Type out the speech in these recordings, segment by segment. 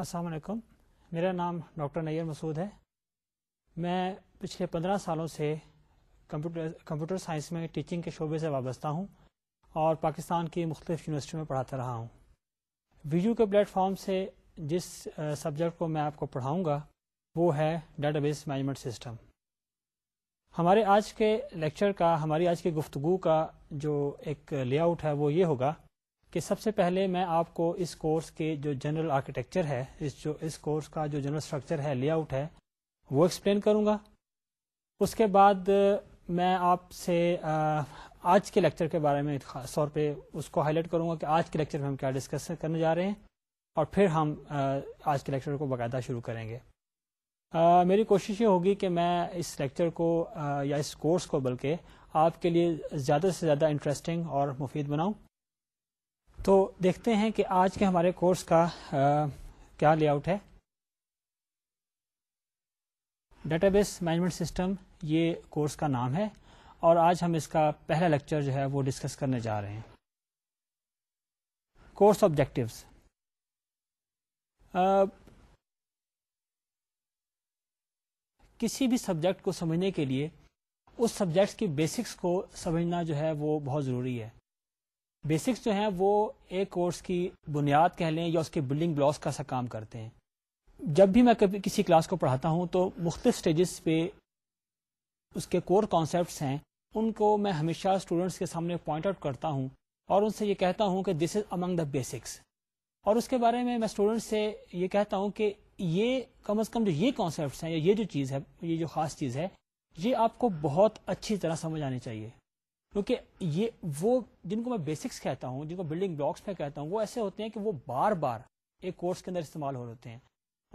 السلام علیکم میرا نام ڈاکٹر نیر مسعود ہے میں پچھلے پندرہ سالوں سے کمپیوٹر کمپیوٹر سائنس میں ٹیچنگ کے شعبے سے وابستہ ہوں اور پاکستان کی مختلف یونیورسٹیوں میں پڑھاتا رہا ہوں ویڈیو کے پلیٹ فارم سے جس سبجیکٹ کو میں آپ کو پڑھاؤں گا وہ ہے ڈیٹا بیس مینجمنٹ سسٹم ہمارے آج کے لیکچر کا ہماری آج کی گفتگو کا جو ایک لے آؤٹ ہے وہ یہ ہوگا کہ سب سے پہلے میں آپ کو اس کورس کے جو جنرل آرکیٹیکچر ہے اس جو اس کورس کا جو جنرل اسٹرکچر ہے لے آؤٹ ہے وہ ایکسپلین کروں گا اس کے بعد میں آپ سے آج کے لیکچر کے بارے میں خاص طور پہ اس کو ہائی لائٹ کروں گا کہ آج کے لیکچر میں ہم کیا ڈسکس کرنے جا رہے ہیں اور پھر ہم آج کے لیکچر کو باقاعدہ شروع کریں گے میری کوشش یہ ہوگی کہ میں اس لیکچر کو یا اس کورس کو بلکہ آپ کے لیے زیادہ سے زیادہ انٹرسٹنگ اور مفید بناؤں تو دیکھتے ہیں کہ آج کے ہمارے کورس کا کیا لے آؤٹ ہے ڈیٹا بیس مینجمنٹ سسٹم یہ کورس کا نام ہے اور آج ہم اس کا پہلا لیکچر جو ہے وہ ڈسکس کرنے جا رہے ہیں کورس آبجیکٹیوز کسی بھی سبجیکٹ کو سمجھنے کے لیے اس سبجیکٹ کی بیسکس کو سمجھنا جو ہے وہ بہت ضروری ہے بیسکس جو ہیں وہ ایک کورس کی بنیاد کہہ لیں یا اس کے بلڈنگ بلاکس کا سا کام کرتے ہیں جب بھی میں کبھی کسی کلاس کو پڑھاتا ہوں تو مختلف سٹیجز پہ اس کے کور کانسیپٹس ہیں ان کو میں ہمیشہ اسٹوڈینٹس کے سامنے پوائنٹ آؤٹ کرتا ہوں اور ان سے یہ کہتا ہوں کہ this is among the basics اور اس کے بارے میں میں اسٹوڈینٹس سے یہ کہتا ہوں کہ یہ کم از کم جو یہ کانسیپٹس ہیں یا یہ جو چیز ہے یہ جو خاص چیز ہے یہ آپ کو بہت اچھی طرح سمجھ آنی چاہیے کیونکہ یہ وہ جن کو میں بیسکس کہتا ہوں جن کو بلڈنگ بلاکس میں کہتا ہوں وہ ایسے ہوتے ہیں کہ وہ بار بار ایک کورس کے اندر استعمال ہو رہے ہیں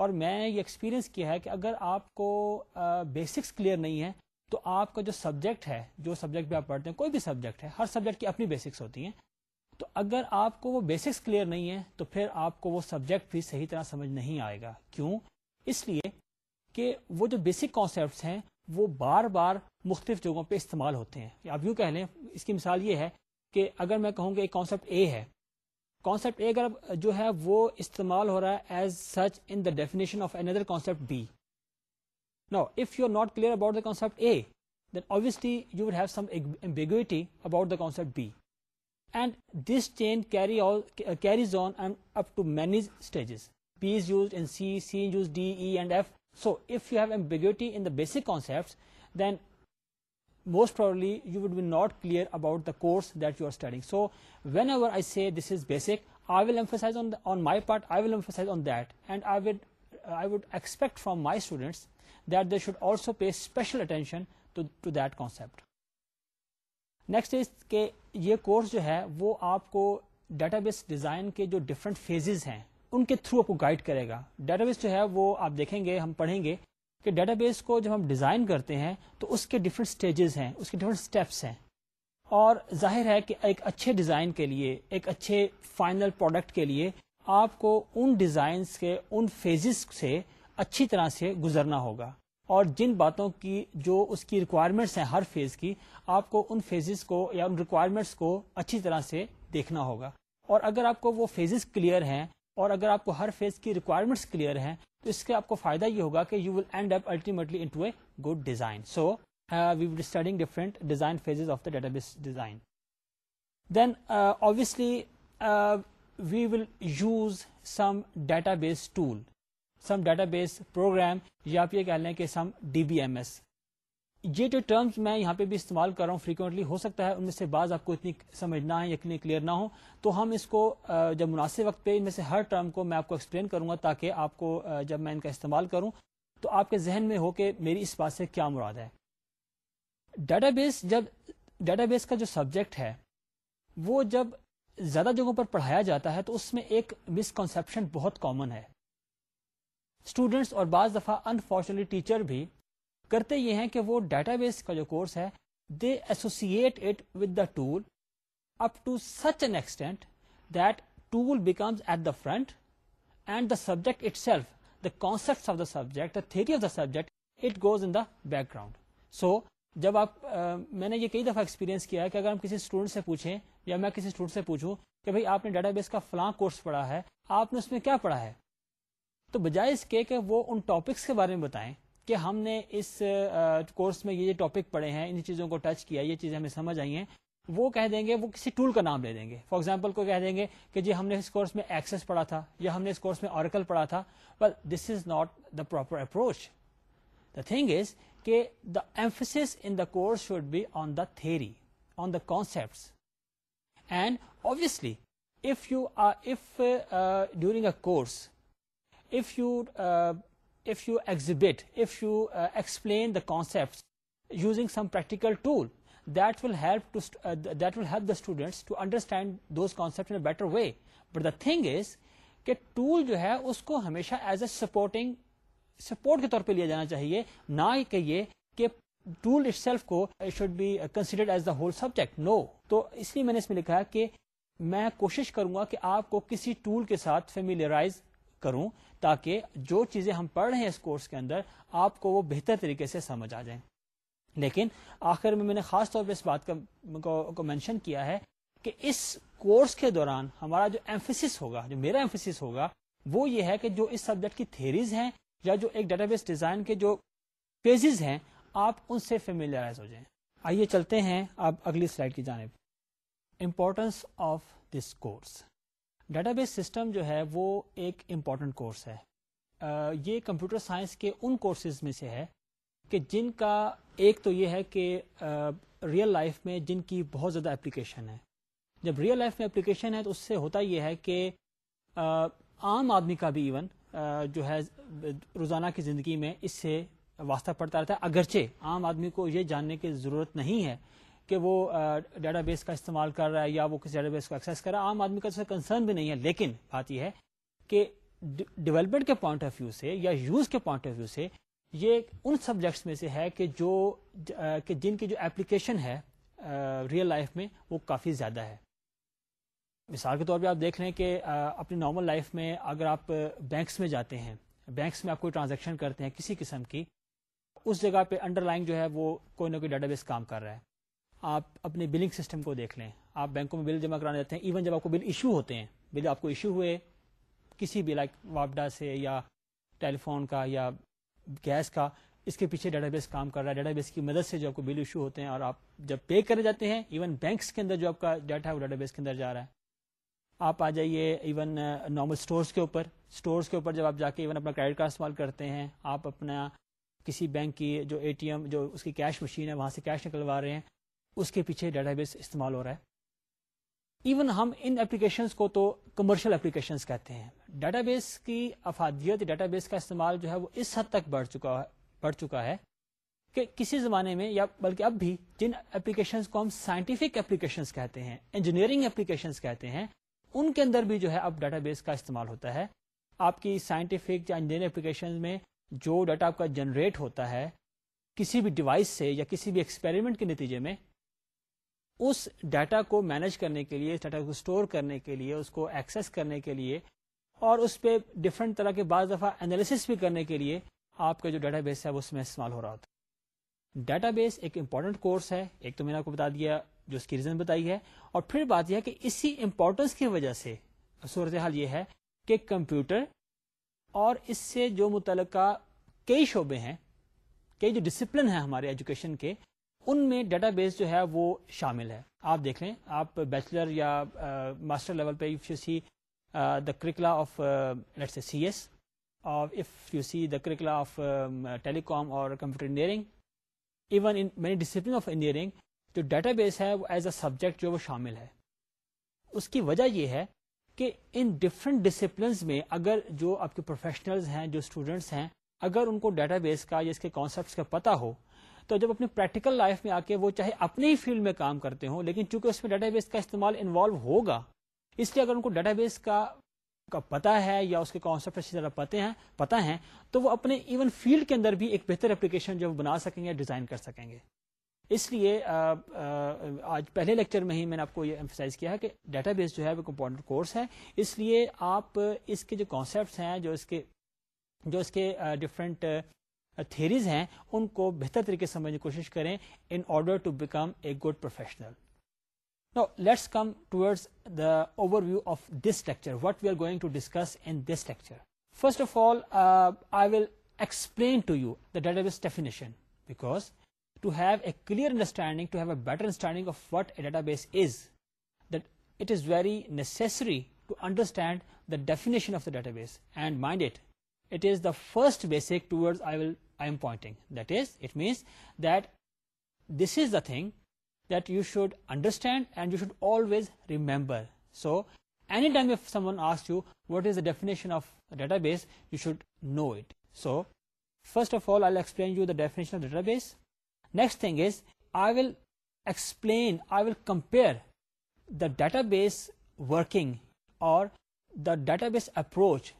اور میں یہ ایکسپیرینس کیا ہے کہ اگر آپ کو بیسکس کلیئر نہیں ہے تو آپ کا جو سبجیکٹ ہے جو سبجیکٹ بھی آپ پڑھتے ہیں کوئی بھی سبجیکٹ ہے ہر سبجیکٹ کی اپنی بیسکس ہوتی ہیں تو اگر آپ کو وہ بیسکس کلیئر نہیں ہے تو پھر آپ کو وہ سبجیکٹ بھی صحیح طرح سمجھ نہیں آئے گا کیوں اس لیے کہ وہ جو بیسک کانسیپٹس ہیں وہ بار بار مختلف جگہوں پہ استعمال ہوتے ہیں آپ یوں کہہ لیں اس کی مثال یہ ہے کہ اگر میں کہوں گا ایک کانسیپٹ اے ہے کانسیپٹ اے اگر جو ہے وہ استعمال ہو رہا ہے as such in the definition of another concept B نا if you are not clear about the concept A then you have some ambiguity about the concept B and this chain carry carries on and up to many stages B is uses C C uses D E and F basic concept then most per not clear about the course that you are studying so whenever I see this is basic I emphasize on my part I emphasize on that and I would I would expect from my students that they should also pay special attention to that concept next is کہ یہ course جو ہے وہ آپ کو database design کے جو different phases ہیں ان کے تھرو آپ کو گائڈ کرے گا ڈیٹا بیس جو ہے وہ آپ دیکھیں گے ہم پڑھیں گے کہ ڈیٹا بیس کو جب ہم ڈیزائن کرتے ہیں تو اس کے ڈفرینٹ اسٹیجز ہیں اس کے ڈفرنٹ اسٹیپس ہیں اور ظاہر ہے کہ ایک اچھے ڈیزائن کے لیے ایک اچھے فائنل پروڈکٹ کے لیے آپ کو ان ڈیزائنس کے ان فیزز سے اچھی طرح سے گزرنا ہوگا اور جن باتوں کی جو اس کی ریکوائرمنٹس ہیں ہر فیز کی آپ کو ان فیزز کو یا ان ریکوائرمنٹس کو اچھی طرح سے دیکھنا ہوگا اور اگر آپ کو وہ فیزز کلیئر ہیں اور اگر آپ کو ہر فیز کی ریکوائرمنٹس کلیئر ہیں تو اس کے آپ کو فائدہ یہ ہوگا کہ you will end up ultimately into a good design so we will studying different design phase of the database design then obviously we will use some database tool some database program یا آپ یہ کہہ لیں کہ some D B M S یہ جو terms میں یہاں پہ بھی استعمال کر رہا ہوں فریکوینٹلی ہو سکتا ہے ان میں سے بعض آپ کو اتنی سمجھنا ہے یا اتنی کلیئر نہ ہو تو ہم اس کو جب مناسب وقت پہ ان میں سے ہر ٹرم کو میں آپ کو ایکسپلین کروں گا تاکہ آپ کو جب میں ان کا استعمال کروں تو آپ کے ذہن میں ہو کہ میری اس بات سے کیا مراد ہے ڈیٹا بیس جب ڈیٹا بیس کا جو سبجیکٹ ہے وہ جب زیادہ جگہوں پر پڑھایا جاتا ہے تو اس میں ایک مس بہت کامن ہے اسٹوڈینٹس اور بعض دفعہ انفارچونیٹلی ٹیچر بھی کرتے یہ ہیں کہ وہ ڈیٹا بیس کا جو کورس ہے they associate it with the tool up to such an extent that tool becomes at the front end the subject itself the concept of the subject of the subject it goes in the background so جب آپ میں نے یہ کئی دفعہ experience کیا ہے کہ اگر ہم کسی اسٹوڈنٹ سے پوچھیں یا میں کسی اسٹوڈنٹ سے پوچھوں کہ بھائی آپ نے ڈیٹا بیس کا فلاں کورس پڑھا ہے آپ نے اس میں کیا پڑھا ہے تو بجائے اس کے کہ وہ ان ٹاپکس کے بارے میں بتائیں کہ ہم نے اس کورس میں یہ ٹاپک پڑھے ہیں ان چیزوں کو ٹچ کیا یہ چیزیں ہمیں سمجھ آئی ہیں وہ کہہ دیں گے وہ کسی ٹول کا نام لے دیں گے فار ایگزامپل کو کہہ دیں گے کہ جی ہم نے اس کورس میں ایکسس پڑھا تھا یا ہم نے اس کورس میں آرکل پڑھا تھا but this is not the proper approach the thing is کہ the emphasis in the course should be on the theory on the concept and obviously during a course if you tool up that will help the students to understand those concept better way but the thing is کہ tool جو ہے اس کو ہمیشہ as a supporting support کے طور پہ لیا جانا چاہیے نہ کہ یہ کہ ٹول اٹ سیلف کو should be considered as the whole subject no تو اس لیے میں نے اس میں لکھا کہ میں کوشش کروں گا کہ آپ کو کسی ٹول کے ساتھ فیملیرائز کروں تاکہ جو چیزیں ہم پڑھ رہے ہیں اس کورس کے اندر آپ کو وہ بہتر طریقے سے سمجھ آ جائیں لیکن آخر میں میں نے خاص طور پہ اس بات کا مینشن کیا ہے کہ اس کورس کے دوران ہمارا جو ایمفیس ہوگا جو میرا ہوگا وہ یہ ہے کہ جو اس سبجیکٹ کی تھیریز ہیں یا جو ایک ڈیٹا بیس ڈیزائن کے جو پیجز ہیں آپ ان سے ہو جائیں آئیے چلتے ہیں آپ اگلی سلائڈ کی جانب importance of this course database system جو ہے وہ ایک امپورٹنٹ کورس ہے یہ کمپیوٹر سائنس کے ان کورسز میں سے ہے کہ جن کا ایک تو یہ ہے کہ ریئل لائف میں جن کی بہت زیادہ اپلیکیشن ہے جب ریئل لائف میں اپلیکیشن ہے تو اس سے ہوتا یہ ہے کہ عام آدمی کا بھی ایون جو ہے روزانہ کی زندگی میں اس سے واسطہ پڑتا رہتا ہے اگرچہ عام آدمی کو یہ جاننے کی ضرورت نہیں ہے کہ وہ ڈیٹا بیس کا استعمال کر رہا ہے یا وہ کسی ڈیٹا بیس کو ایکسس کر رہا ہے عام آدمی کا کنسرن بھی نہیں ہے لیکن بات یہ ہے کہ ڈیولپمنٹ کے پوائنٹ آف ویو سے یا یوز کے پوائنٹ آف ویو سے یہ ان سبجیکٹس میں سے ہے کہ جو کہ جن کی جو ایپلیکیشن ہے ریئل لائف میں وہ کافی زیادہ ہے مثال کے طور پہ آپ دیکھ رہے ہیں کہ اپنی نارمل لائف میں اگر آپ بینکس میں جاتے ہیں بینکس میں آپ کوئی ٹرانزیکشن کرتے ہیں کسی قسم کی اس جگہ پہ انڈر لائن جو ہے وہ کوئی نہ کوئی ڈیٹا بیس کام کر رہا ہے آپ اپنے بلنگ سسٹم کو دیکھ لیں آپ بینکوں میں بل جمع کرانے جاتے ہیں ایون جب آپ کو بل ایشو ہوتے ہیں بل آپ کو ایشو ہوئے کسی بھی لائک واپڈا سے یا ٹیلی فون کا یا گیس کا اس کے پیچھے ڈیٹا بیس کام کر رہا ہے ڈیٹا بیس کی مدد سے جو آپ کو بل ایشو ہوتے ہیں اور آپ جب پے کرے جاتے ہیں ایون بینکس کے اندر جو آپ کا ڈیٹا ہے وہ ڈیٹا بیس کے اندر جا رہا ہے آپ آ جائیے ایون نارمل اسٹورس کے اوپر اسٹورس کے اوپر جب آپ جا کے ایون اپنا کریڈٹ کارڈ استعمال کرتے ہیں آپ اپنا کسی بینک کی جو اے ٹی ایم جو اس کی کیش مشین ہے وہاں سے کیش نکلوا رہے ہیں اس کے پیچھے ڈیٹا بیس استعمال ہو رہا ہے ایون ہم ان ایپلیکیشنس کو تو کمرشل اپلیکیشن کہتے ہیں ڈیٹا بیس کی افادیت ڈیٹا بیس کا استعمال جو ہے وہ اس حد تک بڑھ چکا بڑھ چکا ہے کہ کسی زمانے میں یا بلکہ اب بھی جن ایپلیکیشن کو ہم سائنٹیفک اپیشنس کہتے ہیں انجینئرنگ اپلیکیشن کہتے ہیں ان کے اندر بھی جو ہے اب ڈیٹا بیس کا استعمال ہوتا ہے آپ کی سائنٹیفک یا انجینئرنگ اپلیکیشن میں جو ڈیٹا آپ کا جنریٹ ہوتا ہے کسی بھی ڈیوائس سے یا کسی بھی ایکسپیریمنٹ کے نتیجے میں اس ڈیٹا کو مینج کرنے کے لیے اس ڈیٹا کو اسٹور کرنے کے لیے اس کو ایکسس کرنے کے لیے اور اس پہ ڈفرنٹ طرح کے بعض دفعہ انالیس بھی کرنے کے لیے آپ کا جو ڈیٹا بیس ہے وہ اس میں استعمال ہو رہا تھا ڈیٹا بیس ایک امپورٹنٹ کورس ہے ایک تو میں نے آپ کو بتا دیا جو اس کی ریزن بتائی ہے اور پھر بات یہ ہے کہ اسی امپورٹنس کی وجہ سے صورت حال یہ ہے کہ کمپیوٹر اور اس سے جو متعلقہ کئی شعبے ہیں کئی جو ڈسپلن ہیں ہمارے ایجوکیشن کے ان میں ڈیٹا بیس جو ہے وہ شامل ہے آپ دیکھ لیں آپ بیچلر یا ماسٹر لیول پہ if you see the curricula of let's C S اور if you see the curricula of telecom اور computer engineering even many discipline of engineering جو ڈیٹا بیس ہے وہ ایز اے سبجیکٹ جو وہ شامل ہے اس کی وجہ یہ ہے کہ ان ڈفرینٹ ڈسپلنس میں اگر جو آپ کے پروفیشنلز ہیں جو اسٹوڈنٹس ہیں اگر ان کو ڈیٹا بیس کا یا اس کے کانسیپٹس کا پتا ہو تو جب اپنی پریکٹیکل لائف میں آ کے وہ چاہے اپنے ہی فیلڈ میں کام کرتے ہوں لیکن چونکہ اس میں ڈیٹا بیس کا استعمال انوالو ہوگا اس لیے اگر ان کو ڈیٹا بیس کا پتا ہے یا اس کے کانسیپٹ اچھی طرح پتہ ہیں تو وہ اپنے ایون فیلڈ کے اندر بھی ایک بہتر اپلیکیشن جو بنا سکیں گے ڈیزائن کر سکیں گے اس لیے آج پہلے لیکچر میں ہی میں نے آپ کو یہ امفسائز کیا ہے کہ ڈیٹا بیس جو ہے وہ امپورٹنٹ کورس ہے اس لیے آپ اس کے جو کانسیپٹس ہیں جو اس کے جو اس کے ڈفرینٹ تھیریز ہیں ان کو بہتر طریقے سمجھنے کی کوشش کریں in order to become a the overview let's come lecture, of this lecture what we are going to discuss First this lecture first of all I will explain to you the database definition a to have a clear understanding to have of what of what database is it is very to to the of the database and mind it it is the first basic towards I am pointing. That is, it means that this is the thing that you should understand and you should always remember. So anytime if someone asks you what is the definition of a database, you should know it. So first of all, I'll explain you the definition of database. Next thing is, I will compare the database working or the database approach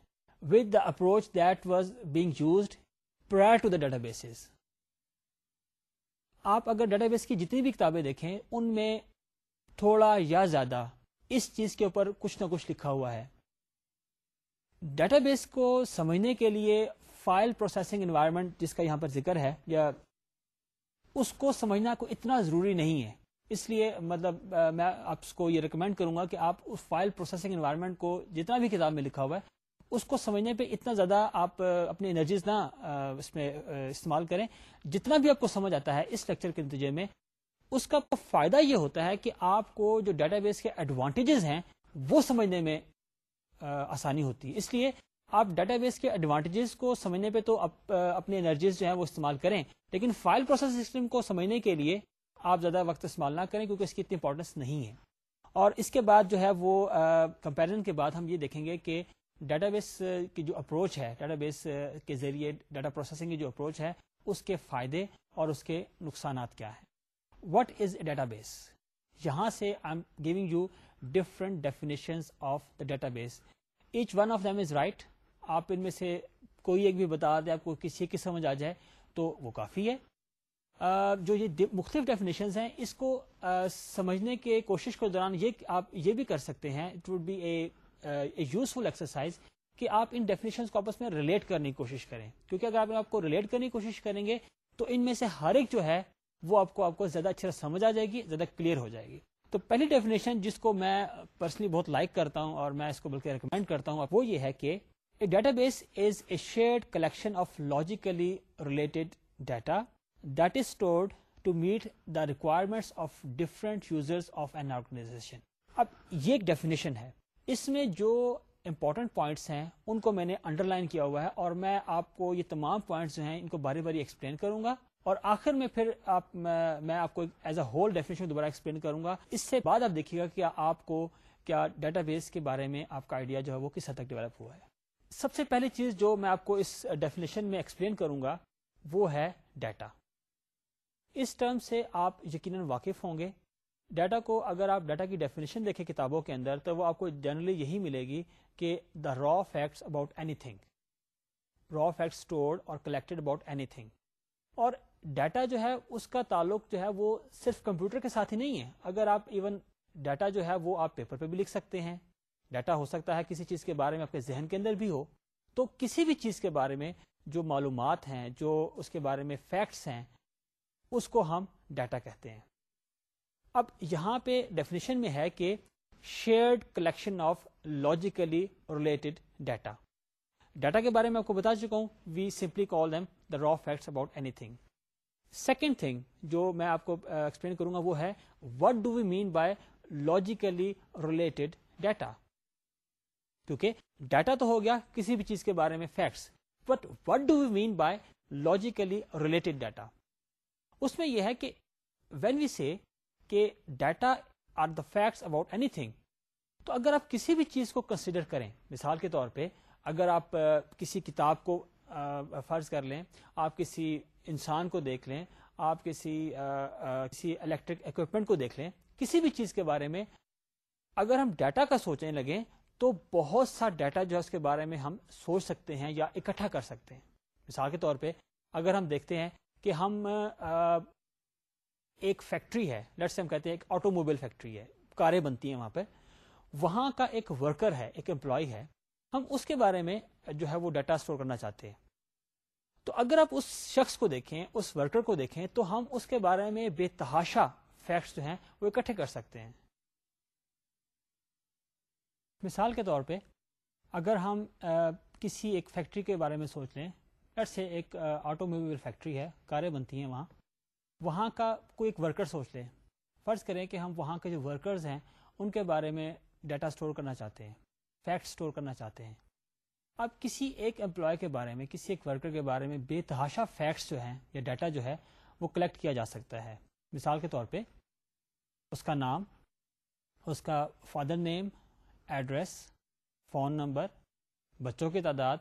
with the approach that was being used prior databases آپ اگر database کی جتنی بھی کتابیں دیکھیں ان میں تھوڑا یا زیادہ اس چیز کے اوپر کچھ نہ کچھ لکھا ہوا ہے ڈیٹا بیس کو سمجھنے کے لیے فائل پروسیسنگ انوائرمنٹ جس کا یہاں پر ذکر ہے یا اس کو سمجھنا کو اتنا ضروری نہیں ہے اس لیے مطلب میں آپ کو یہ ریکمینڈ کروں گا کہ آپ اس فائل پروسیسنگ انوائرمنٹ کو جتنا بھی کتاب میں لکھا ہوا ہے اس کو سمجھنے پہ اتنا زیادہ آپ اپنی انرجیز نہ اس میں استعمال کریں جتنا بھی آپ کو سمجھ آتا ہے اس لیکچر کے نتیجے میں اس کا فائدہ یہ ہوتا ہے کہ آپ کو جو ڈیٹا بیس کے ایڈوانٹیجز ہیں وہ سمجھنے میں آسانی ہوتی ہے اس لیے آپ ڈیٹا بیس کے ایڈوانٹیجز کو سمجھنے پہ تو اپنی انرجیز جو ہیں وہ استعمال کریں لیکن فائل پروسیس سسٹم کو سمجھنے کے لیے آپ زیادہ وقت استعمال نہ کریں کیونکہ اس کی اتنی امپورٹینس نہیں ہے اور اس کے بعد جو ہے وہ کمپیرزن کے بعد ہم یہ دیکھیں گے کہ ڈیٹا بیس کی جو اپروچ ہے ڈیٹا بیس کے ذریعے ڈیٹا پروسیسنگ کی جو اپروچ ہے اس کے فائدے اور اس کے نقصانات کیا ہے what is a data base یہاں سے I giving you different definition of the database each one of them is right آپ ان میں سے کوئی ایک بھی بتا دیں آپ کو کسی ایک کی سمجھ آ جائے تو وہ کافی ہے جو یہ مختلف ڈیفینیشن ہیں اس کو سمجھنے کے کوشش کے دوران یہ آپ یہ بھی کر سکتے ہیں it would be a useful exercise کہ آپ ان ڈیفینیشن کو آپس میں ریلیٹ کرنے کی کوشش کریں کیونکہ اگر آپ آپ کو ریلیٹ کرنے کی کوشش کریں گے تو ان میں سے ہر ایک جو ہے وہ آپ کو آپ کو زیادہ اچھے سمجھ آ جائے گی زیادہ کلیئر ہو جائے گی تو پہلی ڈیفینیشن جس کو میں پرسنلی بہت لائک کرتا ہوں اور میں اس کو بلکہ ریکمینڈ کرتا ہوں وہ یہ ہے کہ a database is a shared collection of logically related data that is stored to meet the requirements of different users of an organisation اب یہ ایک ڈیفینیشن ہے اس میں جو امپورٹنٹ پوائنٹس ہیں ان کو میں نے انڈر لائن کیا ہوا ہے اور میں آپ کو یہ تمام پوائنٹس جو ہیں ان کو باری باری ایکسپلین کروں گا اور آخر میں پھر آپ میں آپ کو ایز اے ہول ڈیفینیشن دوبارہ ایکسپلین کروں گا اس سے بعد آپ دیکھیے گا کہ آپ کو کیا ڈیٹا بیس کے بارے میں آپ کا آئیڈیا جو ہے وہ کس حد تک ڈیولپ ہوا ہے سب سے پہلی چیز جو میں آپ کو اس ڈیفینیشن میں ایکسپلین کروں گا وہ ہے ڈیٹا اس ٹرم سے آپ یقیناً واقف ہوں گے ڈیٹا کو اگر آپ ڈیٹا کی ڈیفینیشن دیکھیں کتابوں کے اندر تو وہ آپ کو جنرلی یہی ملے گی کہ the raw facts about anything raw facts stored اور کلیکٹڈ اباؤٹ اینی تھنگ اور ڈیٹا جو ہے اس کا تعلق جو ہے وہ صرف کمپیوٹر کے ساتھ ہی نہیں ہے اگر آپ ایون ڈیٹا جو ہے وہ آپ پیپر پہ بھی لکھ سکتے ہیں ڈیٹا ہو سکتا ہے کسی چیز کے بارے میں آپ کے ذہن کے اندر بھی ہو تو کسی بھی چیز کے بارے میں جو معلومات ہیں جو اس کے بارے میں فیکٹس ہیں اس کو ہم ڈیٹا کہتے ہیں اب یہاں پہ ڈیفینیشن میں ہے کہ shared collection of logically related data data کے بارے میں آپ کو بتا چکا ہوں we simply call them the raw facts about anything second thing جو میں آپ کو ایکسپلین uh, کروں گا وہ ہے what do we mean by logically related data کیونکہ ڈیٹا تو ہو گیا کسی بھی چیز کے بارے میں facts but what do we mean by logically related data اس میں یہ ہے کہ وین وی سی کہ data are the facts about anything تو اگر آپ کسی بھی چیز کو کنسیڈر کریں مثال کے طور پہ اگر آپ کسی کتاب کو فرض کر لیں آپ کسی انسان کو دیکھ لیں آپ کسی کسی الیکٹرک اکوپمنٹ کو دیکھ لیں کسی بھی چیز کے بارے میں اگر ہم ڈیٹا کا سوچنے لگیں تو بہت سا ڈیٹا جو ہے اس کے بارے میں ہم سوچ سکتے ہیں یا اکٹھا کر سکتے ہیں مثال کے طور پہ اگر ہم دیکھتے ہیں کہ ہم ایک فیکٹری ہے لیٹ سے ہم کہتے ہیں ایک آٹو موبائل فیکٹری ہے کاریں بنتی ہیں وہاں پہ وہاں کا ایک ورکر ہے ایک امپلائی ہے ہم اس کے بارے میں جو ہے وہ ڈیٹا اسٹور کرنا چاہتے ہیں تو اگر آپ اس شخص کو دیکھیں اس ورکر کو دیکھیں تو ہم اس کے بارے میں بے تحاشا فیکٹس جو ہیں وہ اکٹھے کر سکتے ہیں مثال کے طور پہ اگر ہم آ, کسی ایک فیکٹری کے بارے میں سوچ لیں سے ایک آٹو موبائل فیکٹری ہے کاریں بنتی ہیں وہاں وہاں کا کوئی ایک ورکر سوچ لیں فرض کریں کہ ہم وہاں کے جو ورکرز ہیں ان کے بارے میں ڈیٹا سٹور کرنا چاہتے ہیں فیکٹ سٹور کرنا چاہتے ہیں اب کسی ایک امپلائی کے بارے میں کسی ایک ورکر کے بارے میں بے تحاشا فیکٹس جو ہیں یا ڈیٹا جو ہے وہ کلیکٹ کیا جا سکتا ہے مثال کے طور پہ اس کا نام اس کا father name address phone number بچوں کی تعداد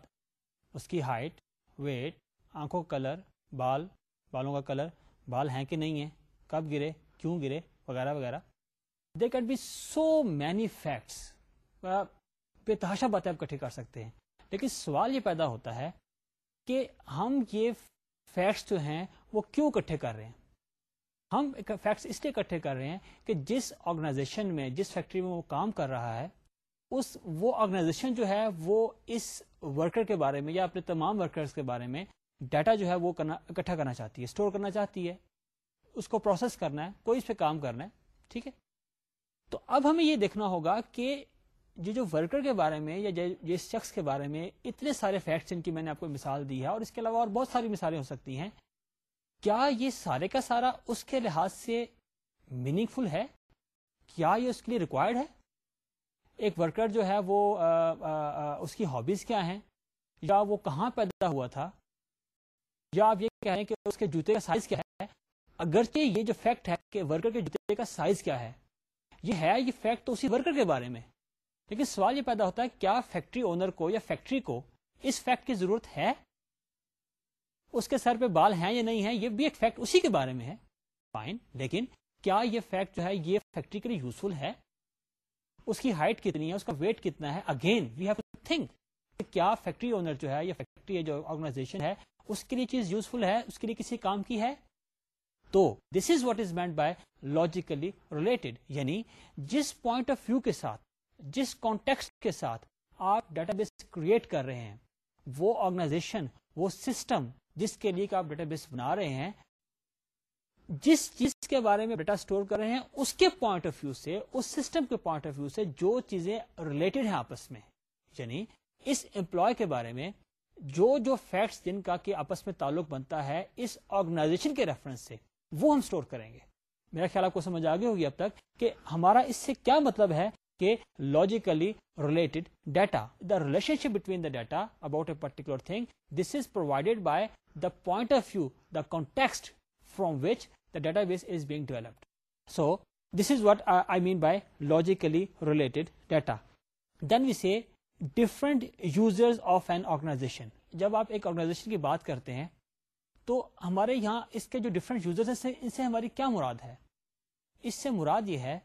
اس کی ہائٹ ویٹ آنکھوں کا کلر بال بالوں کا کلر بال ہیں کہ نہیں ہیں کب گرے کیوں گرے وغیرہ وغیرہ they can be so many facts بے تحاشا باتیں آپ کر سکتے ہیں لیکن سوال یہ پیدا ہوتا ہے کہ ہم یہ فیکٹس جو ہیں وہ کیوں اکٹھے کر رہے ہیں ہم فیکٹس اس لیے اکٹھے کر رہے ہیں کہ جس آرگنائزیشن میں جس فیکٹری میں وہ کام کر رہا ہے اس وہ آرگنائزیشن جو ہے وہ اس ورکر کے بارے میں یا اپنے تمام ورکرز کے بارے میں ڈیٹا جو ہے وہ کرنا اکٹھا کرنا چاہتی ہے اسٹور کرنا چاہتی ہے اس کو پروسیس کرنا ہے کوئی اس پہ کام کرنا ہے ٹھیک ہے تو اب ہمیں یہ دیکھنا ہوگا کہ یہ جو ورکر کے بارے میں یا جس شخص کے بارے میں اتنے سارے فیکٹس ان کی میں نے آپ کو مثال دی ہے اور اس کے علاوہ اور بہت ساری مثالیں ہو سکتی ہیں کیا یہ سارے کا سارا اس کے لحاظ سے میننگ فل ہے کیا یہ اس کے لیے ریکوائرڈ ہے ایک ورکر جو ہے وہ اس کی ہابیز کیا ہیں یا وہ کہاں پیدا ہوا تھا یا آپ یہ کہ اس کے جوتے کا سائز کیا ہے اگرچہ یہ جو فیکٹ ہے کہ ورکر کے جوتے کا سائز کیا ہے یہ ہے یہ فیکٹ تو اسی ورکر کے بارے میں لیکن سوال یہ پیدا ہوتا ہے کیا فیکٹری اونر کو یا فیکٹری کو اس فیکٹ کی ضرورت ہے اس کے سر پہ بال ہیں یا نہیں ہیں یہ بھی ایک فیکٹ اسی کے بارے میں ہے فائن لیکن کیا یہ فیکٹ جو ہے یہ فیکٹری کے لیے یوزفل ہے اس کی ہائٹ کتنی ہے اس کا ویٹ کتنا ہے اگین وی ہیو تھنک کیا فیکٹری اونر جو ہے یا فیکٹری جو آرگنائزیشن ہے اس کے لیے چیز یوزفل ہے اس کے لیے کسی کام کی ہے تو this is what is meant by logically related یعنی جس پوائنٹ آف ویو کے ساتھ جس کانٹیکسٹ کے ساتھ آپ ڈیٹا بیس کریٹ کر رہے ہیں وہ آرگنائزیشن وہ سسٹم جس کے لیے آپ ڈیٹا بیس بنا رہے ہیں جس چیز کے بارے میں ڈیٹا اسٹور کر رہے ہیں اس کے پوائنٹ آف ویو سے اس سسٹم کے پوائنٹ آف ویو سے جو چیزیں ریلیٹڈ ہیں آپس میں یعنی اس امپلائی کے بارے میں جو جو فیکٹس جن کا کہ آپس میں تعلق بنتا ہے اس آرگنائزیشن کے ریفرنس سے وہ ہم سٹور کریں گے میرا خیال آپ کو سمجھ آگے ہوگی اب تک کہ ہمارا اس سے کیا مطلب ہے کہ logically related data the relationship between the data about a particular thing this is provided by the point of view the context from which the database is being developed so this is what I mean by logically related data then we see different users of an organisation جب آپ ایک organization کی بات کرتے ہیں تو ہمارے یہاں اس کے جو ڈفرنٹ یوزرز ہیں ان سے ہماری کیا مراد ہے اس سے مراد یہ ہے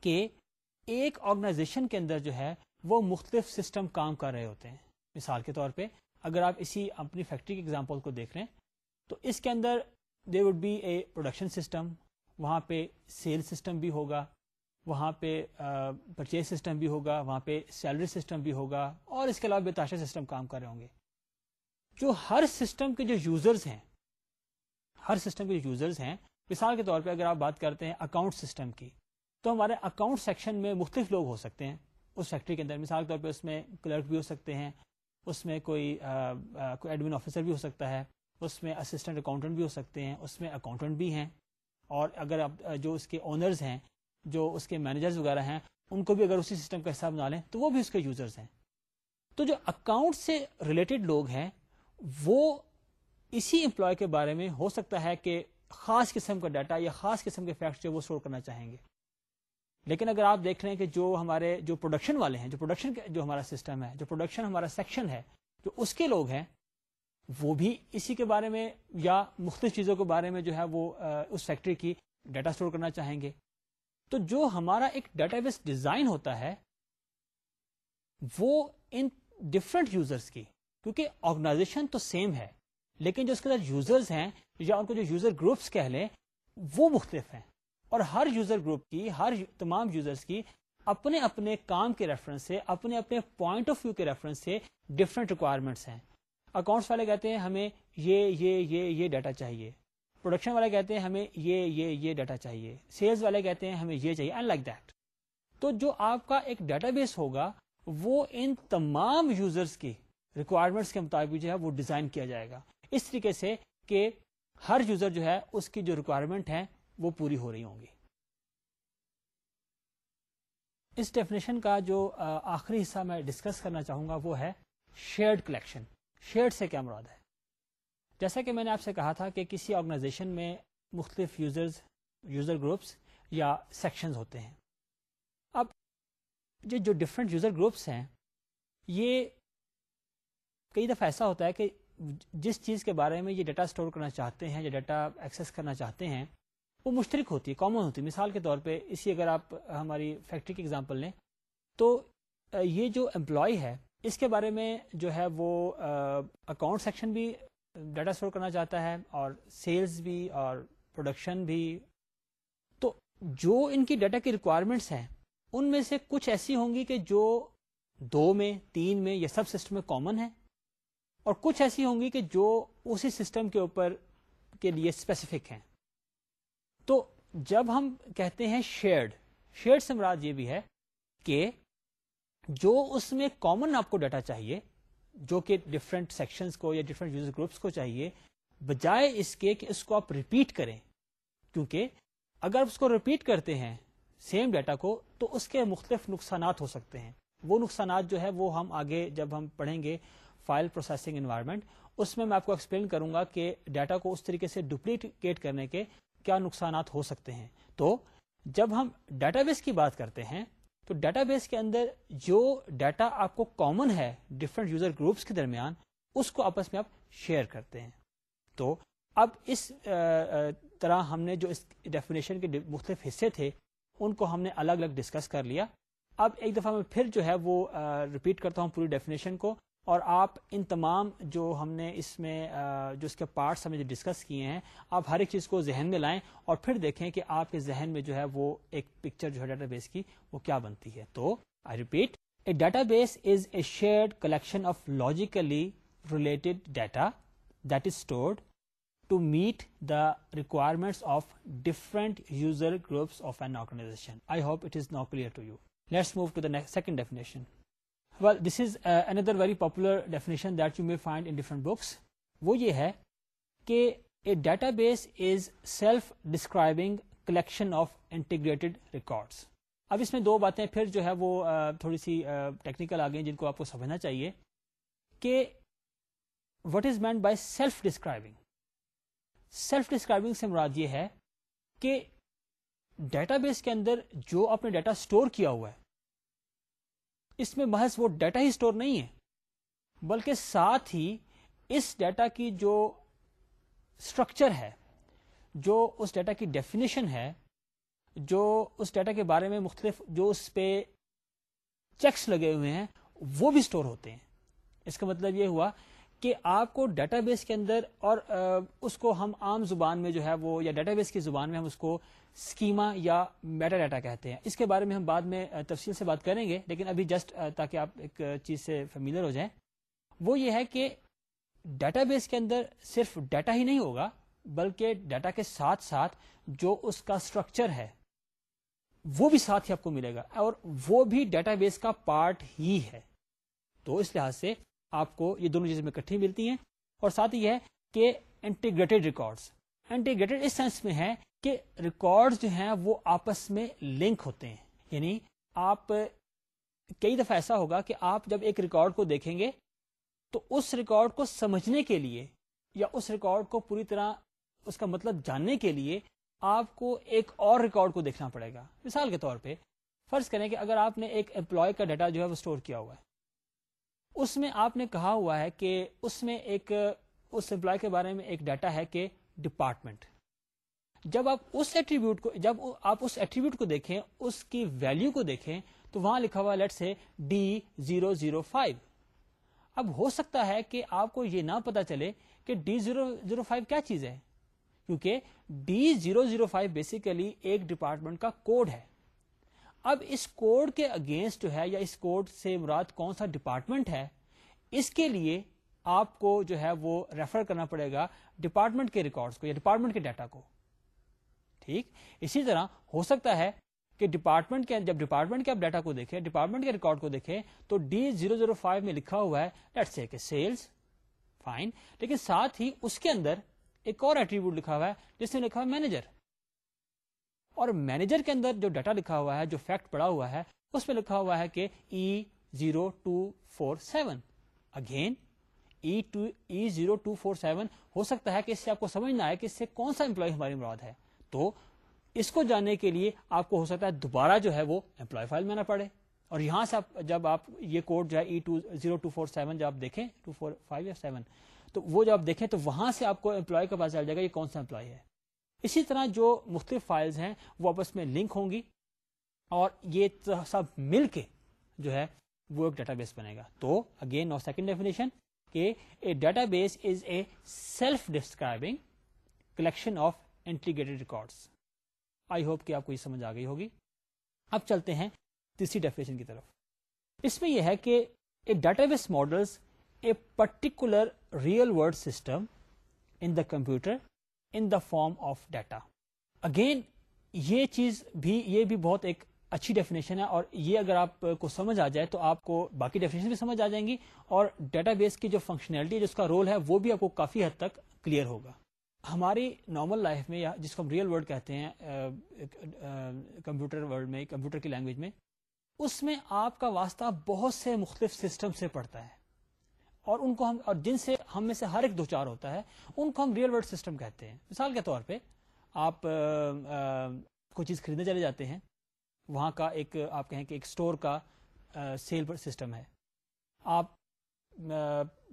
کہ ایک آرگنائزیشن کے اندر جو ہے وہ مختلف سسٹم کام کر رہے ہوتے ہیں مثال کے طور پہ اگر آپ اسی اپنی فیکٹری کے ایگزامپل کو دیکھ لیں تو اس کے اندر they would be a production system وہاں پہ سیل سسٹم بھی ہوگا وہاں پہ پرچیز سسٹم بھی ہوگا وہاں پہ سیلری سسٹم بھی ہوگا اور اس کے علاوہ بتاشا سسٹم کام کر رہے ہوں گے جو ہر سسٹم کے جو یوزرز ہیں ہر سسٹم کے جو یوزرز ہیں مثال کے طور پہ اگر آپ بات کرتے ہیں اکاؤنٹ سسٹم کی تو ہمارے اکاؤنٹ سیکشن میں مختلف لوگ ہو سکتے ہیں اس فیکٹری کے اندر مثال کے طور پہ اس میں کلرک بھی ہو سکتے ہیں اس میں کوئی کوئی ایڈمن آفیسر بھی ہو سکتا ہے اس میں اسسٹنٹ اکاؤنٹنٹ بھی ہو سکتے ہیں اس میں اکاؤنٹنٹ بھی ہیں اور اگر آپ جو اس کے اونرز ہیں جو اس کے مینیجرز وغیرہ ہیں ان کو بھی اگر اسی سسٹم کا حساب لیں تو وہ بھی اس کے یوزرز ہیں تو جو اکاؤنٹ سے ریلیٹڈ لوگ ہیں وہ اسی امپلائی کے بارے میں ہو سکتا ہے کہ خاص قسم کا ڈیٹا یا خاص قسم کے فیکٹس جو وہ اسٹور کرنا چاہیں گے لیکن اگر آپ دیکھ رہے ہیں کہ جو ہمارے جو پروڈکشن والے ہیں جو پروڈکشن جو ہمارا سسٹم ہے جو پروڈکشن ہمارا سیکشن ہے جو اس کے لوگ ہیں وہ بھی اسی کے بارے میں یا مختلف چیزوں کے بارے میں جو ہے وہ اس فیکٹری کی ڈیٹا اسٹور کرنا چاہیں گے تو جو ہمارا ایک ڈیٹا بیس ڈیزائن ہوتا ہے وہ ان ڈفرنٹ یوزرس کی کیونکہ آرگنائزیشن تو سیم ہے لیکن جو اس کے اندر یوزرز ہیں یا ان کو جو یوزر گروپس کہہ لیں وہ مختلف ہیں اور ہر یوزر گروپ کی ہر تمام یوزرس کی اپنے اپنے کام کے ریفرنس سے اپنے اپنے پوائنٹ آف ویو کے ریفرنس سے ڈفرینٹ ریکوائرمنٹس ہیں اکاؤنٹس والے کہتے ہیں ہمیں یہ یہ یہ یہ ڈیٹا چاہیے پروڈکشن والے کہتے ہیں ہمیں یہ یہ یہ ڈیٹا چاہیے سیلز والے کہتے ہیں ہمیں یہ چاہیے ان لائک دیٹ تو جو آپ کا ایک ڈیٹا بیس ہوگا وہ ان تمام یوزرس کی ریکوائرمنٹس کے مطابق جو ہے وہ ڈیزائن کیا جائے گا اس طریقے سے کہ ہر یوزر جو ہے اس کی جو ریکوائرمنٹ ہے وہ پوری ہو رہی ہوں گی اس ڈیفینیشن کا جو آخری حصہ میں ڈسکس کرنا چاہوں گا وہ ہے شیئرڈ کلیکشن شیئرڈ سے کیا مراد ہے جیسا کہ میں نے آپ سے کہا تھا کہ کسی آرگنائزیشن میں مختلف یوزرز یوزر گروپس یا سیکشنز ہوتے ہیں اب یہ جو ڈفرینٹ یوزر گروپس ہیں یہ کئی دفعہ ایسا ہوتا ہے کہ جس چیز کے بارے میں یہ ڈیٹا اسٹور کرنا چاہتے ہیں یا ڈیٹا ایکسیس کرنا چاہتے ہیں وہ مشترک ہوتی ہے کامن ہوتی ہے مثال کے طور پہ اسی اگر آپ ہماری فیکٹری کی اگزامپل لیں تو یہ جو امپلائی ہے اس کے بارے میں جو ہے وہ اکاؤنٹ سیکشن بھی ڈیٹا اسٹور کرنا چاہتا ہے اور سیلز بھی اور پروڈکشن بھی تو جو ان کی ڈیٹا کی ریکوائرمنٹس ہیں ان میں سے کچھ ایسی ہوں گی کہ جو دو میں تین میں یا سب سسٹم میں کامن ہے اور کچھ ایسی ہوں گی کہ جو اسی سسٹم کے اوپر کے لیے اسپیسیفک ہیں تو جب ہم کہتے ہیں شیئرڈ شیئرڈ سے مراد یہ بھی ہے کہ جو اس میں کامن آپ کو ڈیٹا چاہیے جو کہ ڈفرینٹ سیکشنز کو یا ڈفرینٹ یوزر گروپس کو چاہیے بجائے اس کے کہ اس کو آپ ریپیٹ کریں کیونکہ اگر آپ اس کو ریپیٹ کرتے ہیں سیم ڈیٹا کو تو اس کے مختلف نقصانات ہو سکتے ہیں وہ نقصانات جو ہے وہ ہم آگے جب ہم پڑھیں گے فائل پروسیسنگ انوائرمنٹ اس میں میں آپ کو ایکسپلین کروں گا کہ ڈیٹا کو اس طریقے سے ڈپلیکیٹ کرنے کے کیا نقصانات ہو سکتے ہیں تو جب ہم ڈیٹا بیس کی بات کرتے ہیں تو ڈیٹا بیس کے اندر جو ڈیٹا آپ کو کامن ہے ڈفرینٹ یوزر گروپس کے درمیان اس کو آپس میں آپ شیئر کرتے ہیں تو اب اس طرح ہم نے جو اس ڈیفینیشن کے مختلف حصے تھے ان کو ہم نے الگ الگ ڈسکس کر لیا اب ایک دفعہ میں پھر جو ہے وہ رپیٹ کرتا ہوں پوری ڈیفینیشن کو اور آپ ان تمام جو ہم نے اس میں جو اس کے پارٹس ہم جو ڈسکس کیے ہیں آپ ہر ایک چیز کو ذہن میں لائیں اور پھر دیکھیں کہ آپ کے ذہن میں جو ہے وہ ایک پکچر جو ہے ڈیٹا بیس کی وہ کیا بنتی ہے تو I repeat a database is a shared collection of logically related data that is stored to meet the requirement of different user groups of an organization I hope it is not clear to you let's move to the second definition well this is another very popular definition find in different books وہ یہ ہے کہ a database is self describing collection of integrated records اب اس میں دو باتیں پھر جو ہے وہ تھوڑی سی ٹیکنیکل آ گئی جن کو آپ کو سمجھنا چاہیے کہ what is meant by self describing self describing سے مراد یہ ہے کہ ڈیٹا بیس کے اندر جو آپ نے ڈیٹا اسٹور کیا ہوا ہے اس میں محض وہ ڈیٹا ہی اسٹور نہیں ہے بلکہ ساتھ ہی اس ڈیٹا کی جو اسٹرکچر ہے جو اس ڈیٹا کی ڈیفینیشن ہے جو اس ڈیٹا کے بارے میں مختلف جو اس پہ چیکس لگے ہوئے ہیں وہ بھی اسٹور ہوتے ہیں اس کا مطلب یہ ہوا کہ آپ کو ڈیٹا بیس کے اندر اور اس کو ہم عام زبان میں جو ہے وہ یا ڈیٹا بیس کی زبان میں ہم اس کو اسکیما یا میٹا ڈیٹا کہتے ہیں اس کے بارے میں ہم بعد میں تفصیل سے بات کریں گے لیکن ابھی جسٹ تاکہ آپ ایک چیز سے فیملر ہو جائیں وہ یہ ہے کہ ڈیٹا بیس کے اندر صرف ڈیٹا ہی نہیں ہوگا بلکہ ڈیٹا کے ساتھ ساتھ جو اس کا اسٹرکچر ہے وہ بھی ساتھ ہی آپ کو ملے گا اور وہ بھی ڈیٹا بیس کا پارٹ ہی ہے تو اس لحاظ سے آپ کو یہ دونوں چیزیں اکٹھی ملتی ہیں اور ساتھ ہی یہ ہے کہ انٹیگریٹڈ ریکارڈس انٹیگریٹڈ اس سینس میں ہے کہ ریکارڈ جو ہیں وہ آپس میں لنک ہوتے ہیں یعنی آپ کئی دفعہ ایسا ہوگا کہ آپ جب ایک ریکارڈ کو دیکھیں گے تو اس ریکارڈ کو سمجھنے کے لیے یا اس ریکارڈ کو پوری طرح اس کا مطلب جاننے کے لیے آپ کو ایک اور ریکارڈ کو دیکھنا پڑے گا مثال کے طور پہ فرض کریں کہ اگر آپ نے ایک امپلائی کا ڈیٹا جو ہے وہ اسٹور کیا ہوا ہے اس میں آپ نے کہا ہوا ہے کہ اس میں ایک اس امپلائی کے بارے میں ایک ڈیٹا ہے کہ ڈپارٹمنٹ جب آپ اس ایٹریبیوٹ کو جب آپ اس ایٹریبیوٹ کو دیکھیں اس کی ویلو کو دیکھیں تو وہاں لکھا ہوا ہے ڈی زیرو زیرو فائیو اب ہو سکتا ہے کہ آپ کو یہ نہ پتا چلے کہ ڈی زیرو زیرو فائیو کیا چیز ہے کیونکہ D zero zero five basically ایک ڈپارٹمنٹ کا کوڈ ہے اب اس کوڈ کے اگینسٹ ہے یا اس کوڈ سے مراد کون سا ڈپارٹمنٹ ہے اس کے لیے آپ کو جو ہے وہ ریفر کرنا پڑے گا ڈپارٹمنٹ کے ریکارڈ کو یا ڈپارٹمنٹ کے ڈیٹا کو ٹھیک اسی طرح ہو سکتا ہے کہ ڈپارٹمنٹ کے جب ڈپارٹمنٹ کے آپ ڈیٹا کو دیکھیں ڈپارٹمنٹ کے ریکارڈ کو دیکھیں تو ڈی زیرو زیرو فائیو میں لکھا ہوا ہے لیٹ سے فائن لیکن ساتھ ہی اس کے اندر ایک اور ایٹریبیوٹ لکھا ہوا ہے جس نے لکھا ہوا ہے مینیجر اور مینیجر کے اندر جو ڈیٹا لکھا ہوا ہے جو فیکٹ پڑا ہوا ہے اس میں لکھا ہوا ہے کہ E zero two four seven again E e ہو سکتا ہے کہ اس سے آپ کو سمجھ نہ آئے کہ اس سے کون سا امپلائی ہماری مراد ہے تو اس کو جاننے کے لیے آپ کو ہو سکتا ہے دوبارہ جو ہے وہ امپلائی فائل میں نہ پڑے اور یہاں سے آپ جب آپ یہ کوڈ جو ہے E two zero two four seven جب آپ دیکھیں ٹو فور فائیو یا سیون تو وہ جب آپ دیکھیں تو وہاں سے آپ کو امپلائی کا پتا چل جائے گا یہ کون سا امپلائی ہے اسی طرح جو مختلف فائلز ہیں وہ آپس میں لنک ہوں گی اور یہ سب مل کے جو ہے وہ ایک ڈیٹا بیس بنے گا تو again no second definition a database is a self describing collection of integrated records I hope کہ آپ کو یہ سمجھ آ گئی ہوگی اب چلتے ہیں تیسری ڈیفینیشن کی طرف اس میں یہ ہے کہ a database models a particular real world system in the computer in the form of data again یہ چیز بھی یہ بھی بہت ایک اچھی ڈیفینیشن ہے اور یہ اگر آپ کو سمجھ آ جائے تو آپ کو باقی ڈیفینیشن بھی سمجھ آ جائیں گی اور ڈیٹا بیس کی جو فنکشنلٹی جس کا رول ہے وہ بھی آپ کو کافی حد تک کلیئر ہوگا ہماری نارمل لائف میں یا جس کو ہم ریئل ورلڈ کہتے ہیں کمپیوٹر ورلڈ میں کمپیوٹر کی لینگویج میں اس میں آپ کا واسطہ بہت سے مختلف سسٹم سے پڑتا ہے اور ان کو ہم اور جن سے ہم میں سے ہر ایک دو چار ہوتا ہے ان کو ہم ریئل ورلڈ سسٹم کہتے ہیں مثال کے طور پہ آپ کوئی چیز خریدنے چلے جاتے ہیں وہاں کا ایک آپ کہیں کہ ایک اسٹور کا سیل پر سسٹم ہے آپ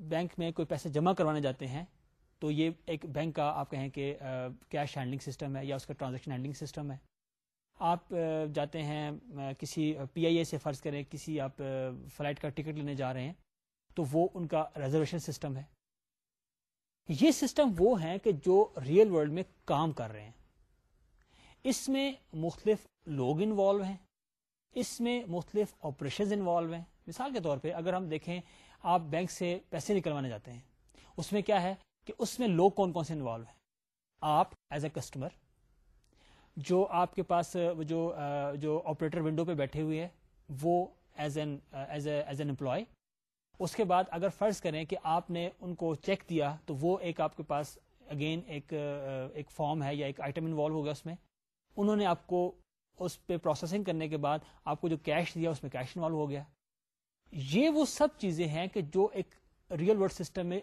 بینک میں کوئی پیسے جمع کروانے جاتے ہیں تو یہ ایک بینک کا آپ کہیں کہ کیش ہینڈلنگ سسٹم ہے یا اس کا ٹرانزیکشن ہینڈلنگ سسٹم ہے آپ جاتے ہیں کسی پی آئی اے سے فرض کریں کسی آپ فلائٹ کا ٹکٹ لینے جا رہے ہیں تو وہ ان کا ریزرویشن سسٹم ہے یہ سسٹم وہ ہیں کہ جو ریئل ورلڈ میں کام کر رہے ہیں اس میں مختلف لوگ انوالو ہیں اس میں مختلف آپریشن انوالو ہیں مثال کے طور پہ اگر ہم دیکھیں آپ بینک سے پیسے نکلوانے جاتے ہیں اس میں کیا ہے کہ اس میں لوگ کون کون سے انوالو ہیں آپ ایز اے کسٹمر جو آپ کے پاس جو جو آپریٹر ونڈو پہ بیٹھے ہوئے ہے وہ as as as an an employee اس کے بعد اگر فرض کریں کہ آپ نے ان کو چیک دیا تو وہ ایک آپ کے پاس اگین ایک ایک فارم ہے یا ایک آئٹم انوالو ہو گیا اس میں انہوں نے آپ کو اس پہ پروسیسنگ کرنے کے بعد آپ کو جو کیش دیا اس میں کیش انوالو ہو گیا یہ وہ سب چیزیں ہیں کہ جو ایک ریئل ورلڈ سسٹم میں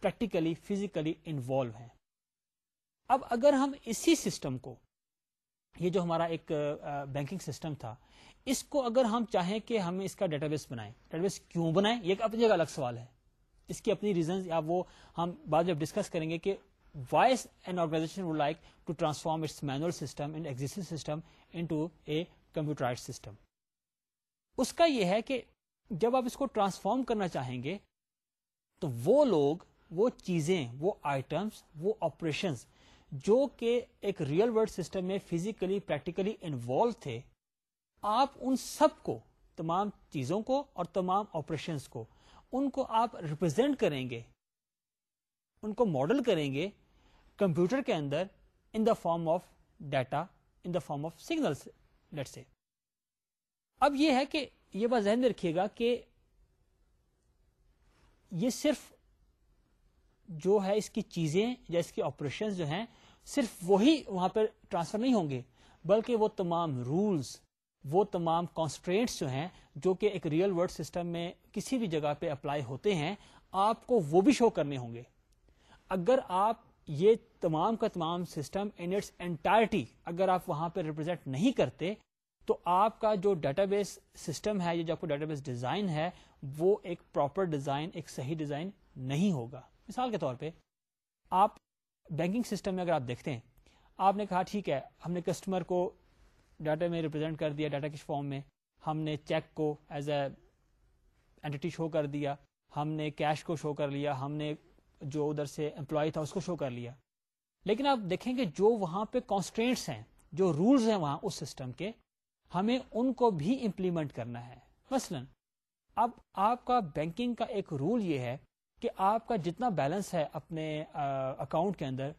پریکٹیکلی فزیکلی انوالو ہیں اب اگر ہم اسی سسٹم کو یہ جو ہمارا ایک بینکنگ سسٹم تھا اس کو اگر ہم چاہیں کہ ہم اس کا ڈیٹا بیس بنائیں ڈیٹا بیس کیوں بنائیں یہ اپنی جگہ الگ سوال ہے اس کی اپنی ریزنز یا وہ ہم بعد جب ڈسکس کریں گے کہ اے کمپیوٹرائز سسٹم اس کا یہ ہے کہ جب آپ اس کو ٹرانسفارم کرنا چاہیں گے تو وہ لوگ وہ چیزیں وہ آئٹمس وہ آپریشنس جو کہ ایک ریئل ورلڈ سسٹم میں فزیکلی پریکٹیکلی انوالو تھے آپ ان سب کو تمام چیزوں کو اور تمام آپریشنس کو ان کو آپ ریپرزینٹ کریں گے ان کو ماڈل کریں گے کمپیوٹر کے اندر in the form of data in the form of signal اب یہ ہے کہ یہ بات ذہن میں رکھیے گا کہ یہ صرف جو ہے اس کی چیزیں یا اس کی آپریشن جو ہیں صرف وہی وہاں پر ٹرانسفر نہیں ہوں گے بلکہ وہ تمام رولس وہ تمام کانسٹرینٹس جو ہیں جو کہ ایک ریئل ورلڈ سسٹم میں کسی بھی جگہ پہ اپلائی ہوتے ہیں آپ کو وہ بھی شو کرنے ہوں گے اگر آپ یہ تمام کا تمام سسٹم ان اٹس انٹائرٹی اگر آپ وہاں پہ ریپرزینٹ نہیں کرتے تو آپ کا جو ڈیٹا بیس سسٹم ہے یا جو آپ کو ڈیٹا بیس ڈیزائن ہے وہ ایک پراپر ڈیزائن ایک صحیح ڈیزائن نہیں ہوگا مثال کے طور پہ آپ بینکنگ سسٹم میں اگر آپ دیکھتے ہیں آپ نے کہا ٹھیک ہے ہم نے کسٹمر کو ڈاٹا میں ریپرزینٹ کر دیا ڈاٹا کس فارم میں ہم نے چیک کو ایز اے اینٹی شو کر دیا ہم نے کیش کو شو کر لیا ہم نے جو ادھر سے امپلائی تھا اس کو شو کر لیا لیکن آپ دیکھیں کہ جو وہاں پہ ہیں جو رولز ہیں وہاں اس سسٹم کے ہمیں ان کو بھی امپلیمنٹ کرنا ہے مثلا اب آپ کا بینکنگ کا ایک رول یہ ہے کہ آپ کا جتنا بیلنس ہے اپنے اکاؤنٹ کے اندر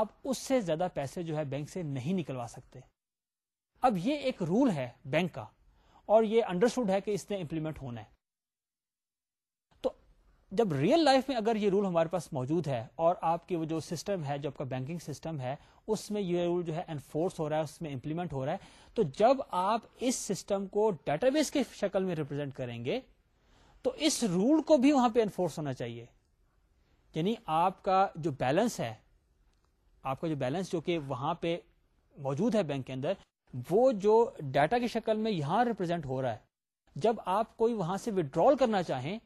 آپ اس سے زیادہ پیسے جو ہے بینک سے نہیں نکلوا سکتے اب یہ ایک رول ہے بینک کا اور یہ انڈرسٹوڈ ہے کہ اس نے امپلیمنٹ ہونا ہے جب ریئل لائف میں اگر یہ رول ہمارے پاس موجود ہے اور آپ کے وہ جو سسٹم ہے جو آپ کا بینکنگ سسٹم ہے اس میں یہ رول جو ہے انفورس ہو رہا ہے اس میں امپلیمنٹ ہو رہا ہے تو جب آپ اس سسٹم کو ڈیٹا بیس کی شکل میں ریپرزینٹ کریں گے تو اس رول کو بھی وہاں پہ انفورس ہونا چاہیے یعنی آپ کا جو بیلنس ہے آپ کا جو بیلنس جو کہ وہاں پہ موجود ہے بینک کے اندر وہ جو ڈیٹا کی شکل میں یہاں ریپرزینٹ ہو رہا ہے جب آپ کوئی وہاں سے وڈرال کرنا چاہیں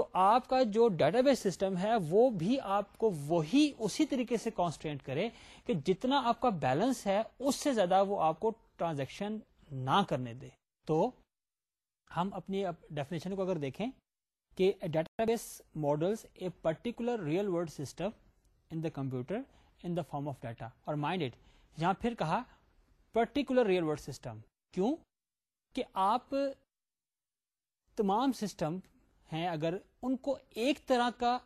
تو آپ کا جو ڈیٹا بیس سسٹم ہے وہ بھی آپ کو وہی اسی طریقے سے کانسٹرینٹ کرے کہ جتنا آپ کا بیلنس ہے اس سے زیادہ وہ آپ کو ٹرانزیکشن نہ کرنے دے تو ہم اپنی ڈیفینیشن کو اگر دیکھیں کہ data base models a particular real world system in in the the computer form of data اور مائنڈ اٹ یہاں پھر کہا پرٹیکولر ریئل ورلڈ سسٹم کیوں کہ آپ تمام سسٹم ہیں اگر ان کو ایک طرح کا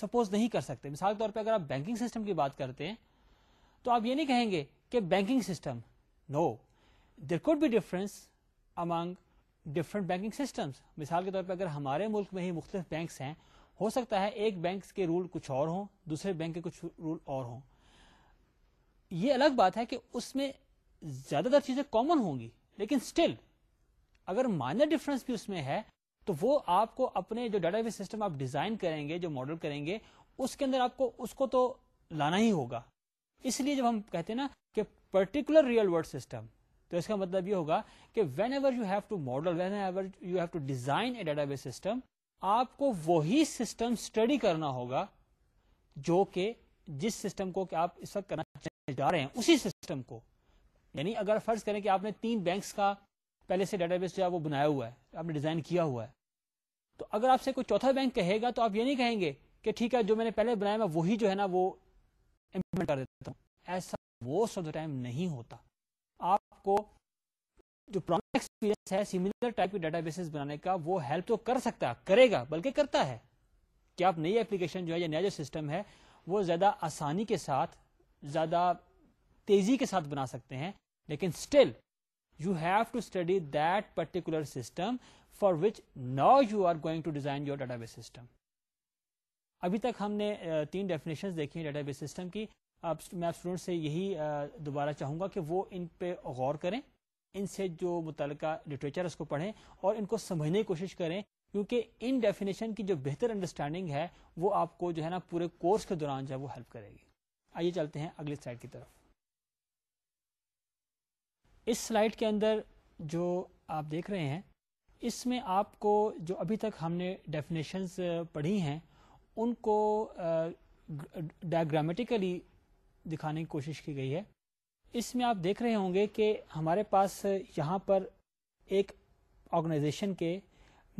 سپوز نہیں کر سکتے مثال کے طور پہ اگر آپ بینکنگ سسٹم کی بات کرتے ہیں تو آپ یہ نہیں کہیں گے کہ banking system no there could be difference among different banking system مثال کے طور پہ اگر ہمارے ملک میں ہی مختلف بینکس ہیں ہو سکتا ہے ایک بینک کے رول کچھ اور ہوں دوسرے بینک کے کچھ رول اور ہوں یہ الگ بات ہے کہ اس میں زیادہ تر چیزیں کامن ہوں گی لیکن اسٹل اگر مائنر ڈفرنس بھی اس میں ہے تو وہ آپ کو اپنے جو ڈیٹا بیس سسٹم آپ ڈیزائن کریں گے جو ماڈل کریں گے اس کے اندر آپ کو اس کو تو لانا ہی ہوگا اس لیے جب ہم کہتے ہیں نا کہ پرٹیکولر ریئل ورلڈ سسٹم تو اس کا مطلب یہ ہوگا کہ whenever you have to model whenever you have to design a database system آپ کو وہی سسٹم اسٹڈی کرنا ہوگا جو کہ جس سسٹم کو کہ آپ اس وقت کرنا جا رہے ہیں اسی سسٹم کو یعنی اگر فرض کریں کہ آپ نے تین بینکس کا پہلے سے ڈیٹا بیس جو ہے وہ بنایا ہوا ہے آپ نے ڈیزائن کیا ہوا ہے تو اگر آپ سے کوئی چوتھا بینک کہے گا تو آپ یہ نہیں کہیں گے کہ ٹھیک ہے جو میں نے پہلے بنایا میں وہی جو ہے نا وہ امپلیمنٹ کر دیتا ہوں ایسا موسٹ آف دا ٹائم نہیں ہوتا آپ کو جو پرانا ایکسپیرینس ہے ٹائپ کے ڈیٹا بیسز بنانے کا وہ ہیلپ تو کر سکتا کرے گا بلکہ کرتا ہے کہ آپ نئی اپلیکیشن جو ہے یا نیا جو سسٹم ہے وہ زیادہ آسانی کے ساتھ زیادہ تیزی کے ساتھ بنا سکتے ہیں لیکن still you have to study that particular system for which نا you are going to design your data base system ابھی تک ہم نے تین ڈیفینیشن دیکھی ہیں ڈیٹا بیس سسٹم کی آپ میں یہی دوبارہ چاہوں گا کہ وہ ان پہ غور کریں ان سے جو متعلقہ لٹریچر اس کو پڑھیں اور ان کو سمجھنے کی کوشش کریں کیونکہ ان ڈیفینیشن کی جو بہتر انڈرسٹینڈنگ ہے وہ آپ کو جو ہے نا پورے کورس کے دوران جو ہے وہ ہیلپ کرے گی آئیے چلتے ہیں اگلی سلائڈ کی طرف اس سلائڈ کے اندر جو آپ دیکھ رہے ہیں اس میں آپ کو جو ابھی تک ہم نے ڈیفینیشنز پڑھی ہیں ان کو ڈائگرامیٹیکلی دکھانے کی کوشش کی گئی ہے اس میں آپ دیکھ رہے ہوں گے کہ ہمارے پاس یہاں پر ایک آرگنائزیشن کے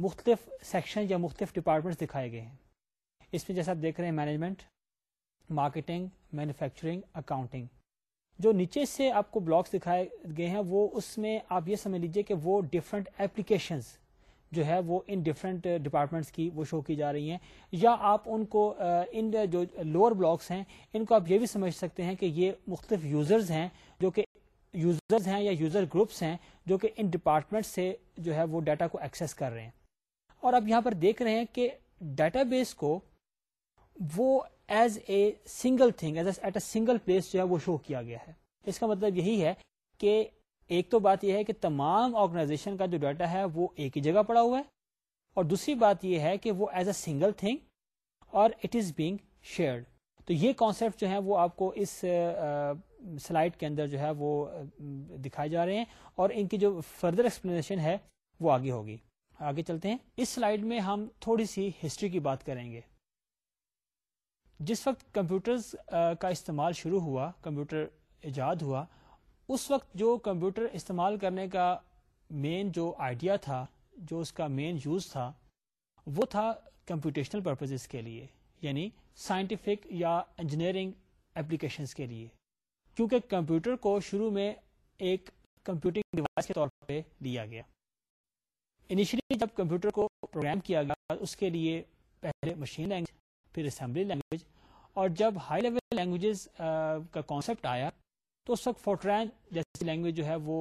مختلف سیکشن یا مختلف ڈپارٹمنٹس دکھائے گئے ہیں اس میں جیسا آپ دیکھ رہے ہیں مینجمنٹ مارکیٹنگ مینوفیکچرنگ اکاؤنٹنگ جو نیچے سے آپ کو بلاگس دکھائے گئے ہیں وہ اس میں آپ یہ سمجھ لیجئے کہ وہ ڈفرینٹ ایپلیکیشنز جو ہے وہ ان ڈفرنٹ ڈپارٹمنٹس کی وہ شو کی جا رہی ہیں یا آپ ان کو ان جو لوور بلاگس ہیں ان کو آپ یہ بھی سمجھ سکتے ہیں کہ یہ مختلف یوزرز ہیں جو کہ یوزرز ہیں یا یوزر گروپس ہیں جو کہ ان ڈپارٹمنٹ سے جو ہے وہ ڈیٹا کو ایکسیس کر رہے ہیں اور آپ یہاں پر دیکھ رہے ہیں کہ ڈیٹا بیس کو وہ as a single thing as at a single place جو ہے وہ شو کیا گیا ہے اس کا مطلب یہی ہے کہ ایک تو بات یہ ہے کہ تمام آرگنائزیشن کا جو ڈیٹا ہے وہ ایک ہی جگہ پڑا ہوا ہے اور دوسری بات یہ ہے کہ وہ ایز اے سنگل تھنگ اور اٹ از بینگ شیئرڈ تو یہ کانسیپٹ جو ہے وہ آپ کو اس سلائڈ کے اندر جو ہے وہ دکھائے جا رہے ہیں اور ان کی جو فردر ایکسپلینیشن ہے وہ آگے ہوگی آگے چلتے ہیں اس سلائڈ میں ہم تھوڑی سی ہسٹری کی بات کریں گے جس وقت کمپیوٹرز کا استعمال شروع ہوا کمپیوٹر ایجاد ہوا اس وقت جو کمپیوٹر استعمال کرنے کا مین جو آئیڈیا تھا جو اس کا مین یوز تھا وہ تھا کمپیوٹیشنل پرپزز کے لیے یعنی سائنٹیفک یا انجینئرنگ اپلیکیشنز کے لیے کیونکہ کمپیوٹر کو شروع میں ایک کمپیوٹنگ ڈیوائس کے طور پہ لیا گیا انیشلی جب کمپیوٹر کو پروگرام کیا گیا اس کے لیے پہلے مشین لینگویج پھر اسمبلی لینگویج اور جب ہائی لیول لینگویجز کا کانسیپٹ آیا تو اس وقت فورٹرین جیسی لینگویج جو ہے وہ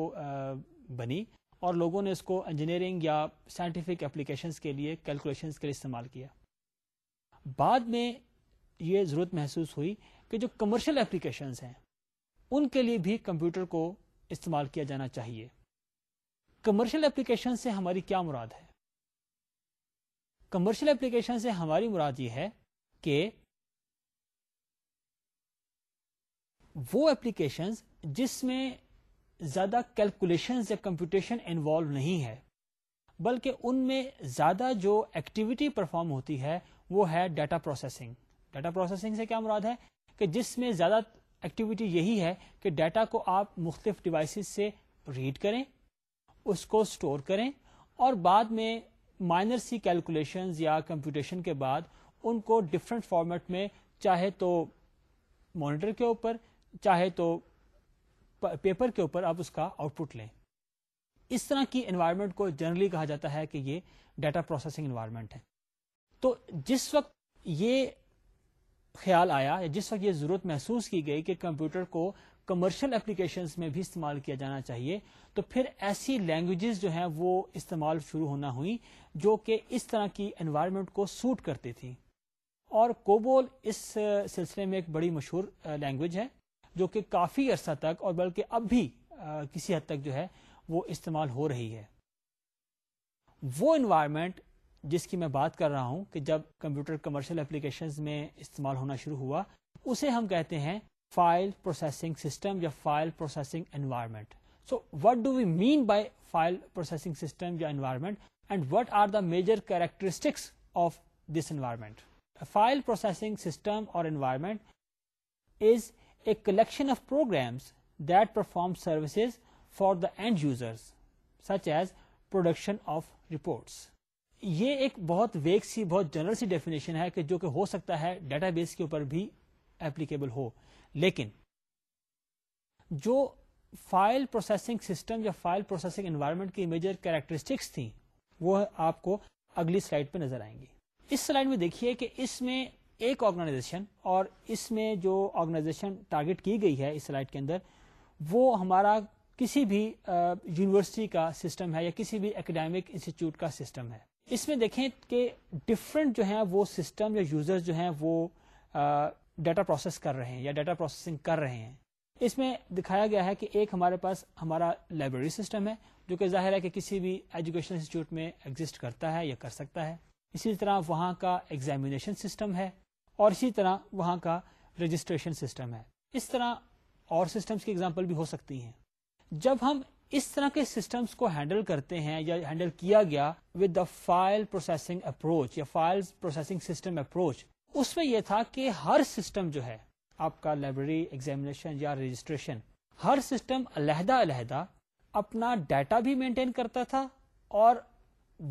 بنی اور لوگوں نے اس کو انجینئرنگ یا سائنٹیفک اپشن کے کے کیلکولیشن استعمال کیا بعد میں یہ ضرورت محسوس ہوئی کہ جو کمرشل اپلیکیشن ہیں ان کے لیے بھی کمپیوٹر کو استعمال کیا جانا چاہیے کمرشل اپلیکیشن سے ہماری کیا مراد ہے کمرشل اپلیکیشن سے ہماری مراد یہ ہے کہ وہ اپلیکشن جس میں زیادہ کیلکولیشن یا کمپیوٹیشن انوالو نہیں ہے بلکہ ان میں زیادہ جو ایکٹیویٹی پرفارم ہوتی ہے وہ ہے ڈیٹا پروسیسنگ ڈیٹا پروسیسنگ سے کیا مراد ہے کہ جس میں زیادہ ایکٹیویٹی یہی ہے کہ ڈیٹا کو آپ مختلف ڈیوائسز سے ریڈ کریں اس کو اسٹور کریں اور بعد میں مائنر سی کیلکولیشنز یا کمپیوٹیشن کے بعد ان کو ڈفرینٹ فارمیٹ میں چاہے تو مانیٹر کے اوپر چاہے تو پیپر کے اوپر آپ اس کا آؤٹ پٹ لیں اس طرح کی انوائرمنٹ کو جنرلی کہا جاتا ہے کہ یہ ڈیٹا پروسیسنگ انوائرمنٹ ہے تو جس وقت یہ خیال آیا یا جس وقت یہ ضرورت محسوس کی گئی کہ کمپیوٹر کو کمرشل اپلیکیشنز میں بھی استعمال کیا جانا چاہیے تو پھر ایسی لینگویجز جو ہیں وہ استعمال شروع ہونا ہوئی جو کہ اس طرح کی انوائرمنٹ کو سوٹ کرتی تھیں اور کوبول اس سلسلے میں ایک بڑی مشہور لینگویج ہے جو کہ کافی عرصہ تک اور بلکہ اب بھی کسی حد تک جو ہے وہ استعمال ہو رہی ہے وہ انوائرمنٹ جس کی میں بات کر رہا ہوں کہ جب کمپیوٹر کمرشل اپلیکیشن میں استعمال ہونا شروع ہوا اسے ہم کہتے ہیں فائل پروسیسنگ سسٹم یا file processing environment so what do we mean by file processing system یا environment and what are the major characteristics of this environment file processing system اور environment is a collection of programs that perform services for the end users such as production of reports یہ ایک بہت weak سی بہت general سی definition ہے کہ جو کہ ہو سکتا ہے ڈیٹا بیس کے اوپر بھی اپلیکیبل ہو لیکن جو فائل پروسیسنگ سسٹم یا فائل پروسیسنگ انوائرمنٹ کی میجر کیریکٹرسٹکس تھیں وہ آپ کو اگلی سلائڈ پہ نظر آئیں گی اس سلائڈ میں دیکھیے کہ اس میں ایک آرگنائزیشن اور اس میں جو آرگنائزیشن ٹارگٹ کی گئی ہے اس سلائڈ کے اندر وہ ہمارا کسی بھی یونیورسٹی کا سسٹم ہے یا کسی بھی اکیڈیمک انسٹیٹیوٹ کا سسٹم ہے اس میں دیکھیں کہ ڈفرنٹ جو ہیں وہ سسٹم یا یوزر جو ہیں وہ ڈیٹا پروسیس کر رہے ہیں یا ڈیٹا پروسیسنگ کر رہے ہیں اس میں دکھایا گیا ہے کہ ایک ہمارے پاس ہمارا لائبریری سسٹم ہے جو کہ ظاہر ہے کہ کسی بھی ایجوکیشن انسٹیٹیوٹ میں ایگزٹ کرتا ہے یا کر سکتا ہے اسی طرح وہاں کا ایگزامینیشن سسٹم ہے اور اسی طرح وہاں کا رجسٹریشن سسٹم ہے اس طرح اور سسٹمز کی ایگزامپل بھی ہو سکتی ہیں جب ہم اس طرح کے سسٹمز کو ہینڈل کرتے ہیں یا ہینڈل کیا گیا with the file processing approach یا فائل پروسیسنگ سسٹم اپروچ اس میں یہ تھا کہ ہر سسٹم جو ہے آپ کا لائبریری ایگزامینیشن یا رجسٹریشن ہر سسٹم علیحدہ علیحدہ اپنا ڈیٹا بھی مینٹین کرتا تھا اور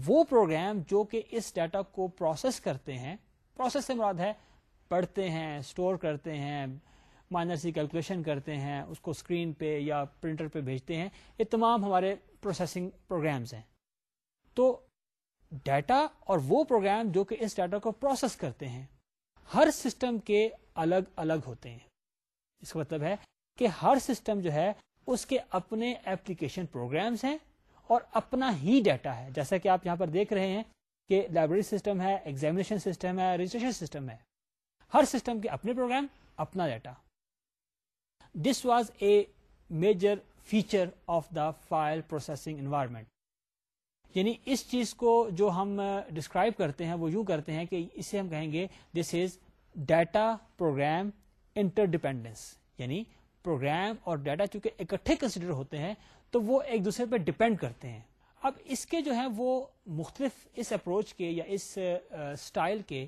وہ پروگرام جو کہ اس ڈیٹا کو پروسیس کرتے ہیں پروسیس سے مراد ہے پڑھتے ہیں اسٹور کرتے ہیں مائنر سی کیلکولیشن کرتے ہیں اس کو اسکرین پہ یا پرنٹر پہ بھیجتے ہیں یہ تمام ہمارے پروسیسنگ پروگرامز ہیں تو ڈیٹا اور وہ پروگرام جو کہ اس ڈیٹا کو پروسیس کرتے ہیں ہر سسٹم کے الگ الگ ہوتے ہیں اس کا مطلب ہے کہ ہر سسٹم جو ہے اس کے اپنے اپلیکیشن پروگرامز ہیں اور اپنا ہی ڈیٹا ہے جیسا کہ آپ یہاں پر دیکھ رہے ہیں کہ لائبریری سسٹم ہے ایگزامیشن سسٹم ہے رجسٹریشن سسٹم ہے ہر سسٹم کے اپنے پروگرام اپنا data this was a major feature of the file processing environment یعنی اس چیز کو جو ہم ڈسکرائب کرتے ہیں وہ یوں کرتے ہیں کہ اسے ہم کہیں گے this is data program interdependence یعنی پروگرام اور ڈیٹا چونکہ اکٹھے کنسیڈر ہوتے ہیں تو وہ ایک دوسرے پہ ڈپینڈ کرتے ہیں اب اس کے جو ہیں وہ مختلف اس اپروچ کے یا اس اسٹائل کے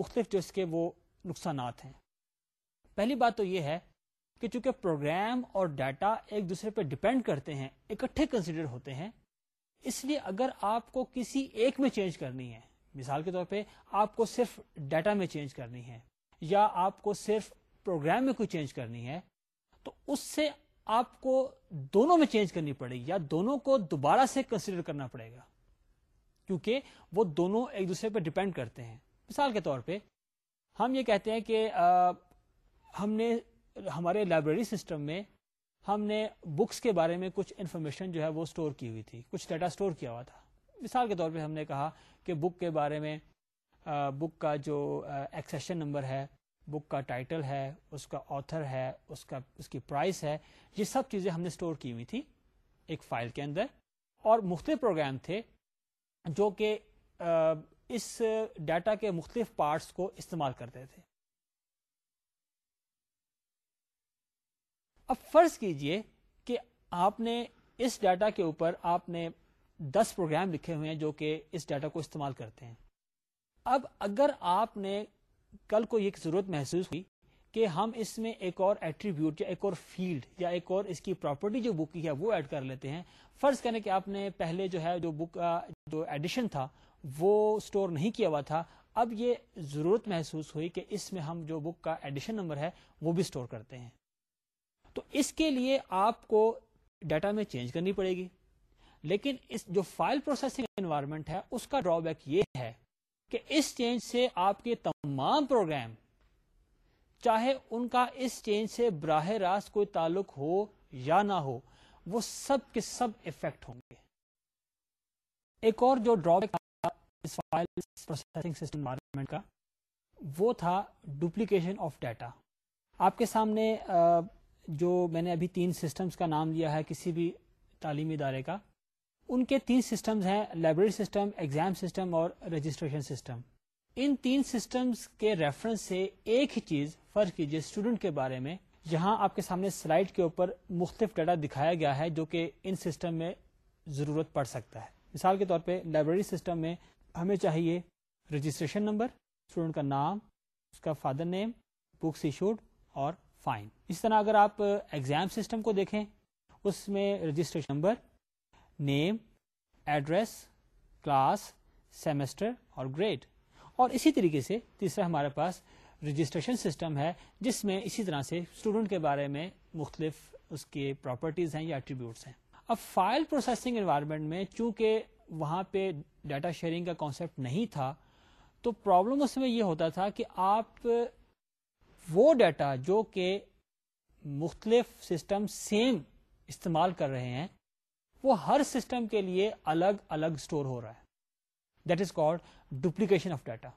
مختلف جو اس کے وہ نقصانات ہیں پہلی بات تو یہ ہے کہ چونکہ پروگرام اور ڈیٹا ایک دوسرے پہ ڈپینڈ کرتے ہیں اکٹھے کنسیڈر ہوتے ہیں اس لیے اگر آپ کو کسی ایک میں چینج کرنی ہے مثال کے طور پہ آپ کو صرف ڈیٹا میں چینج کرنی ہے یا آپ کو صرف پروگرام میں کوئی چینج کرنی ہے تو اس سے آپ کو دونوں میں چینج کرنی پڑے گی یا دونوں کو دوبارہ سے کنسیڈر کرنا پڑے گا کیونکہ وہ دونوں ایک دوسرے پہ ڈپینڈ کرتے ہیں مثال کے طور پہ ہم یہ کہتے ہیں کہ ہم نے ہمارے لائبریری سسٹم میں ہم نے بکس کے بارے میں کچھ انفارمیشن جو ہے وہ اسٹور کی ہوئی تھی کچھ ڈیٹا اسٹور کیا ہوا تھا مثال کے طور پہ ہم نے کہا کہ بک کے بارے میں بک کا جو ایکسیشن نمبر ہے بک کا ٹائٹل ہے اس کا آتھر ہے اس کا اس کی پرائز ہے یہ سب چیزیں ہم نے اسٹور کی ہوئی تھی ایک فائل کے اندر اور مختلف پروگرام تھے جو کہ اس ڈیٹا کے مختلف پارٹس کو استعمال کرتے تھے اب فرض کیجئے کہ آپ نے اس ڈیٹا کے اوپر آپ نے دس پروگرام لکھے ہوئے ہیں جو کہ اس ڈیٹا کو استعمال کرتے ہیں اب اگر آپ نے کل کو یہ ضرورت محسوس ہوئی کہ ہم اس میں ایک اور ایٹریبیوٹ یا ایک اور فیلڈ یا ایک اور اس کی پراپرٹی جو بک کی ہے وہ ایڈ کر لیتے ہیں فرض کرنے کہ آپ نے پہلے جو ہے جو بک کا جو ایڈیشن تھا وہ اسٹور نہیں کیا ہوا تھا اب یہ ضرورت محسوس ہوئی کہ اس میں ہم جو بک کا ایڈیشن نمبر ہے وہ بھی اسٹور کرتے ہیں تو اس کے لیے آپ کو ڈیٹا میں چینج کرنی پڑے گی لیکن اس جو فائل پروسیسنگ انوائرمنٹ ہے اس کا ڈرا بیک یہ ہے کہ اس چینج سے آپ کے تمام پروگرام چاہے ان کا اس چینج سے براہ راست کوئی تعلق ہو یا نہ ہو وہ سب کے سب افیکٹ ہوں گے ایک اور جو ڈراس پروسیسنگ کا وہ تھا ڈپلیکیشن آف ڈیٹا آپ کے سامنے جو میں نے ابھی تین سسٹمز کا نام لیا ہے کسی بھی تعلیمی ادارے کا ان کے تین سسٹمز ہیں لائبریری سسٹم ایگزام سسٹم اور رجسٹریشن سسٹم ان تین سسٹمز کے ریفرنس سے ایک ہی چیز فرق کیجیے اسٹوڈنٹ کے بارے میں جہاں آپ کے سامنے سلائڈ کے اوپر مختلف ڈیٹا دکھایا گیا ہے جو کہ ان سسٹم میں ضرورت پڑ سکتا ہے مثال کے طور پہ لائبریری سسٹم میں ہمیں چاہیے رجسٹریشن نمبر اسٹوڈنٹ کا نام اس کا فادر نیم بکس ایشوڈ اور فائن اس طرح اگر آپ ایگزام سسٹم کو دیکھیں اس میں registration number name address class semester اور گریڈ اور اسی طریقے سے تیسرا ہمارے پاس رجسٹریشن سسٹم ہے جس میں اسی طرح سے اسٹوڈنٹ کے بارے میں مختلف اس کے پراپرٹیز ہیں یا ایٹریبیوٹس ہیں اب فائل پروسیسنگ انوائرمنٹ میں چونکہ وہاں پہ ڈیٹا شیئرنگ کا کانسیپٹ نہیں تھا تو پرابلم اس میں یہ ہوتا تھا کہ آپ وہ ڈیٹا جو کہ مختلف سسٹم سیم استعمال کر رہے ہیں وہ ہر سسٹم کے لیے الگ الگ اسٹور ہو رہا ہے that is call duplication of data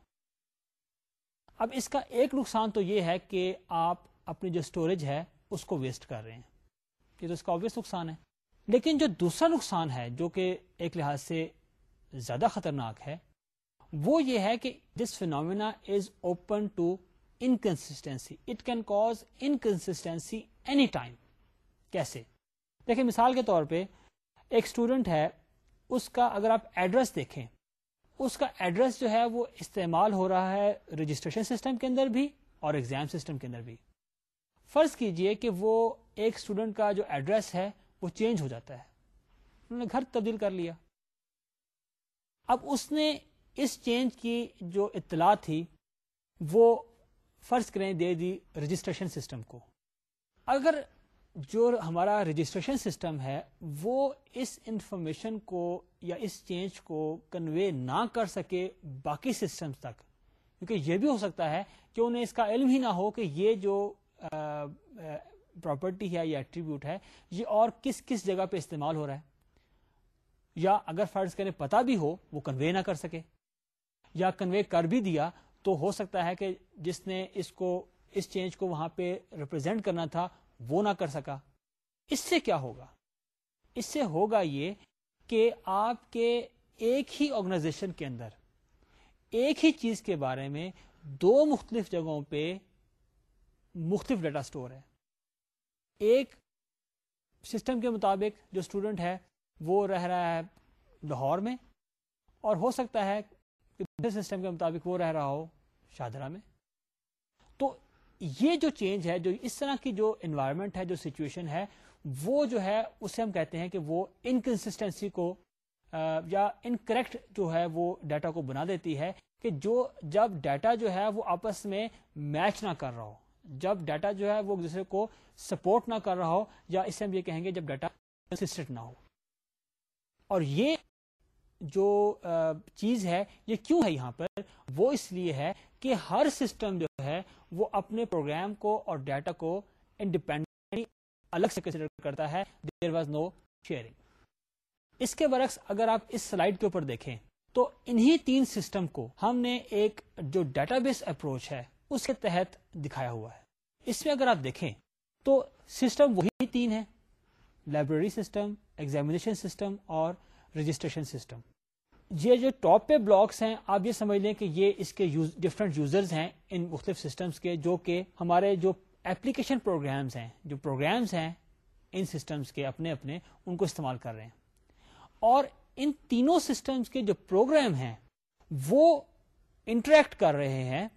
اب اس کا ایک نقصان تو یہ ہے کہ آپ اپنی جو اسٹوریج ہے اس کو ویسٹ کر رہے ہیں یہ تو اس کا آبیس نقصان ہے لیکن جو دوسرا نقصان ہے جو کہ ایک لحاظ سے زیادہ خطرناک ہے وہ یہ ہے کہ this phenomena is open to inconsistency it can cause inconsistency any time کیسے دیکھیں مثال کے طور پہ ایک اسٹوڈنٹ ہے اس کا اگر آپ ایڈریس دیکھیں اس کا ایڈریس جو ہے وہ استعمال ہو رہا ہے رجسٹریشن سسٹم کے اندر بھی اور ایگزام سسٹم کے اندر بھی فرض کیجئے کہ وہ ایک اسٹوڈنٹ کا جو ایڈریس ہے وہ چینج ہو جاتا ہے انہوں نے گھر تبدیل کر لیا اب اس نے اس چینج کی جو اطلاع تھی وہ فرض کریں دے دی رجسٹریشن سسٹم کو اگر جو ہمارا رجسٹریشن سسٹم ہے وہ اس انفارمیشن کو یا اس چینج کو کنوے نہ کر سکے باقی سسٹمز تک کیونکہ یہ بھی ہو سکتا ہے کہ انہیں اس کا علم ہی نہ ہو کہ یہ جو پراپرٹی ہے یا ایٹریبیوٹ ہے یہ اور کس کس جگہ پہ استعمال ہو رہا ہے یا اگر فرض کریں پتا بھی ہو وہ کنوے نہ کر سکے یا کنوے کر بھی دیا تو ہو سکتا ہے کہ جس نے اس کو اس چینج کو وہاں پہ ریپرزینٹ کرنا تھا وہ نہ کر سکا اس سے کیا ہوگا اس سے ہوگا یہ کہ آپ کے ایک ہی آرگنائزیشن کے اندر ایک ہی چیز کے بارے میں دو مختلف جگہوں پہ مختلف ڈیٹا سٹور ہے ایک سسٹم کے مطابق جو اسٹوڈنٹ ہے وہ رہ رہا ہے لاہور میں اور ہو سکتا ہے کہ سسٹم کے مطابق وہ رہ رہا ہو شاہدرہ میں یہ جو چینج ہے جو اس طرح کی جو انوائرمنٹ ہے جو سچویشن ہے وہ جو ہے اسے ہم کہتے ہیں کہ وہ انکنسٹینسی کو یا انکریکٹ جو ہے وہ ڈیٹا کو بنا دیتی ہے کہ جو جب ڈیٹا جو ہے وہ آپس میں میچ نہ کر رہا ہو جب ڈیٹا جو ہے وہ ایک دوسرے کو سپورٹ نہ کر رہا ہو یا اسے ہم یہ کہیں گے جب ڈیٹا کنسٹنٹ نہ ہو اور یہ جو چیز ہے یہ کیوں ہے یہاں پر وہ اس لیے ہے کہ ہر سسٹم جو ہے وہ اپنے پروگرام کو اور ڈیٹا کو انڈیپینڈنٹ الگ سے کنسیڈر کرتا ہے دیر واز نو شیئرنگ اس کے برعکس اگر آپ اس سلائیڈ کے اوپر دیکھیں تو انہیں تین سسٹم کو ہم نے ایک جو ڈیٹا بیس اپروچ ہے اس کے تحت دکھایا ہوا ہے اس میں اگر آپ دیکھیں تو سسٹم وہی تین ہے لائبریری سسٹم ایگزامینیشن سسٹم اور رجسٹریشن سسٹم یہ جو ٹاپ پہ بلاکس ہیں آپ یہ سمجھ لیں کہ یہ اس کے ڈفرینٹ یوزرز ہیں ان مختلف سسٹمز کے جو کہ ہمارے جو اپلیکیشن پروگرامز ہیں جو پروگرامز ہیں ان سسٹمز کے اپنے اپنے ان کو استعمال کر رہے ہیں اور ان تینوں سسٹمز کے جو پروگرام ہیں وہ انٹریکٹ کر رہے ہیں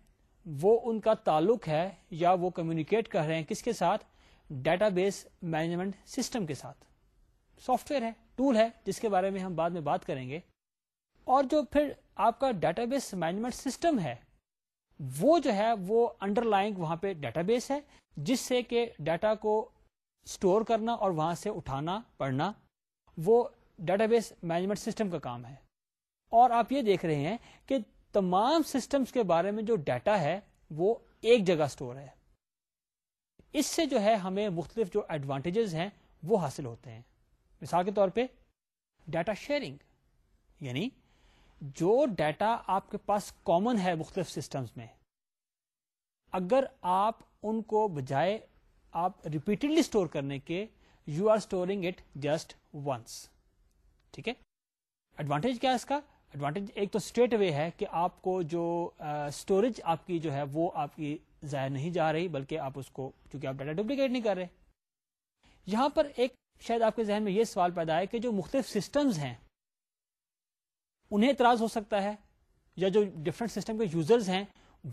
وہ ان کا تعلق ہے یا وہ کمیونیکیٹ کر رہے ہیں کس کے ساتھ ڈیٹا بیس مینجمنٹ سسٹم کے ساتھ سافٹ ویئر ہے ٹول ہے جس کے بارے میں ہم بعد میں بات کریں گے اور جو پھر آپ کا ڈیٹا بیس مینجمنٹ سسٹم ہے وہ جو ہے وہ انڈر لائن وہاں پہ ڈیٹا بیس ہے جس سے کہ ڈیٹا کو اسٹور کرنا اور وہاں سے اٹھانا پڑھنا وہ ڈیٹا بیس مینجمنٹ سسٹم کا کام ہے اور آپ یہ دیکھ رہے ہیں کہ تمام سسٹمز کے بارے میں جو ڈیٹا ہے وہ ایک جگہ اسٹور ہے اس سے جو ہے ہمیں مختلف جو ایڈوانٹیجز ہیں وہ حاصل ہوتے ہیں مثال کے طور پہ ڈیٹا شیئرنگ یعنی جو ڈیٹا آپ کے پاس کامن ہے مختلف سسٹمز میں اگر آپ ان کو بجائے آپ ریپیٹڈلی اسٹور کرنے کے you are storing it just once ٹھیک ہے ایڈوانٹیج کیا اس کا ایڈوانٹیج ایک تو اسٹریٹ وے ہے کہ آپ کو جو اسٹوریج آپ کی جو ہے وہ آپ کی ضائع نہیں جا رہی بلکہ آپ اس کو چونکہ آپ ڈیٹا ڈپلیکیٹ نہیں کر رہے یہاں پر ایک شاید آپ کے ذہن میں یہ سوال پیدا ہے کہ جو مختلف سسٹمز ہیں انہیں اعتراض ہو سکتا ہے یا جو ڈفرنٹ سسٹم کے یوزرز ہیں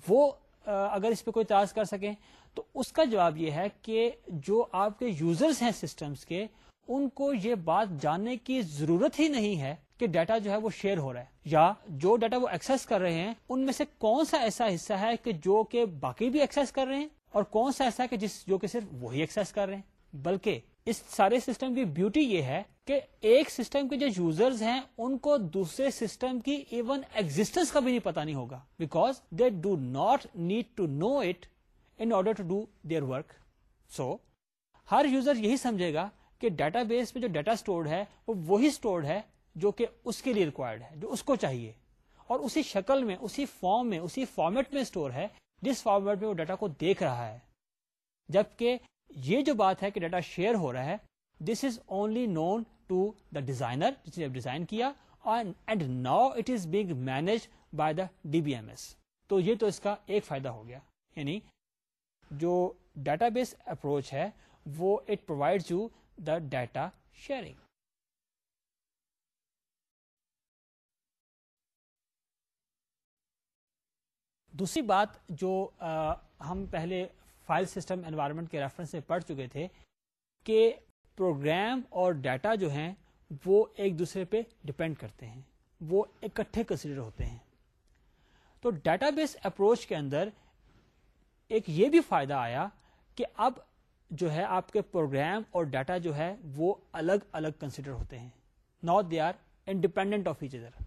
وہ اگر اس پہ کوئی اعتراض کر سکیں تو اس کا جواب یہ ہے کہ جو آپ کے یوزرز ہیں سسٹمز کے ان کو یہ بات جاننے کی ضرورت ہی نہیں ہے کہ ڈیٹا جو ہے وہ شیئر ہو رہا ہے یا جو ڈیٹا وہ ایکسس کر رہے ہیں ان میں سے کون سا ایسا حصہ ہے کہ جو کہ باقی بھی ایکسس کر رہے ہیں اور کون سا ایسا ہے کہ جس جو کہ صرف وہی ایکسس کر رہے ہیں بلکہ اس سارے سسٹم کی بیوٹی یہ ہے کہ ایک سسٹم کے جو یوزرز ہیں ان کو دوسرے سسٹم کی ایون ایگزٹنس کا بھی نہیں پتا نہیں ہوگا because they do not need to know it in order to do their work so Hare user یہی سمجھے گا کہ ڈیٹا بیس میں جو ڈیٹا اسٹورڈ ہے وہ وہی اسٹورڈ ہے جو کہ اس کے لیے ریکوائرڈ ہے جو اس کو چاہیے اور اسی شکل میں اسی فارم میں اسی فارمیٹ میں اسٹور ہے جس فارمیٹ میں وہ ڈیٹا کو دیکھ رہا ہے جبکہ یہ جو بات ہے کہ ڈیٹا شیئر ہو رہا ہے this is only known to the designer جس نے ڈیزائن کیا and now it is being manage by the D B M S تو یہ تو اس کا ایک فائدہ ہو گیا یعنی جو ڈیٹا بیس اپروچ ہے وہ it provide you the data sharing دوسری بات جو آ, ہم پہلے فائل سسٹم انوائرمنٹ کے ریفرنس سے پڑھ چکے تھے کہ پروگرام اور ڈیٹا جو ہیں وہ ایک دوسرے پہ ڈپینڈ کرتے ہیں وہ اکٹھے کنسیڈر ہوتے ہیں تو ڈیٹا بیس اپروچ کے اندر ایک یہ بھی فائدہ آیا کہ اب جو ہے آپ کے پروگرام اور ڈیٹا جو ہے وہ الگ الگ کنسیڈر ہوتے ہیں not they are independent of each other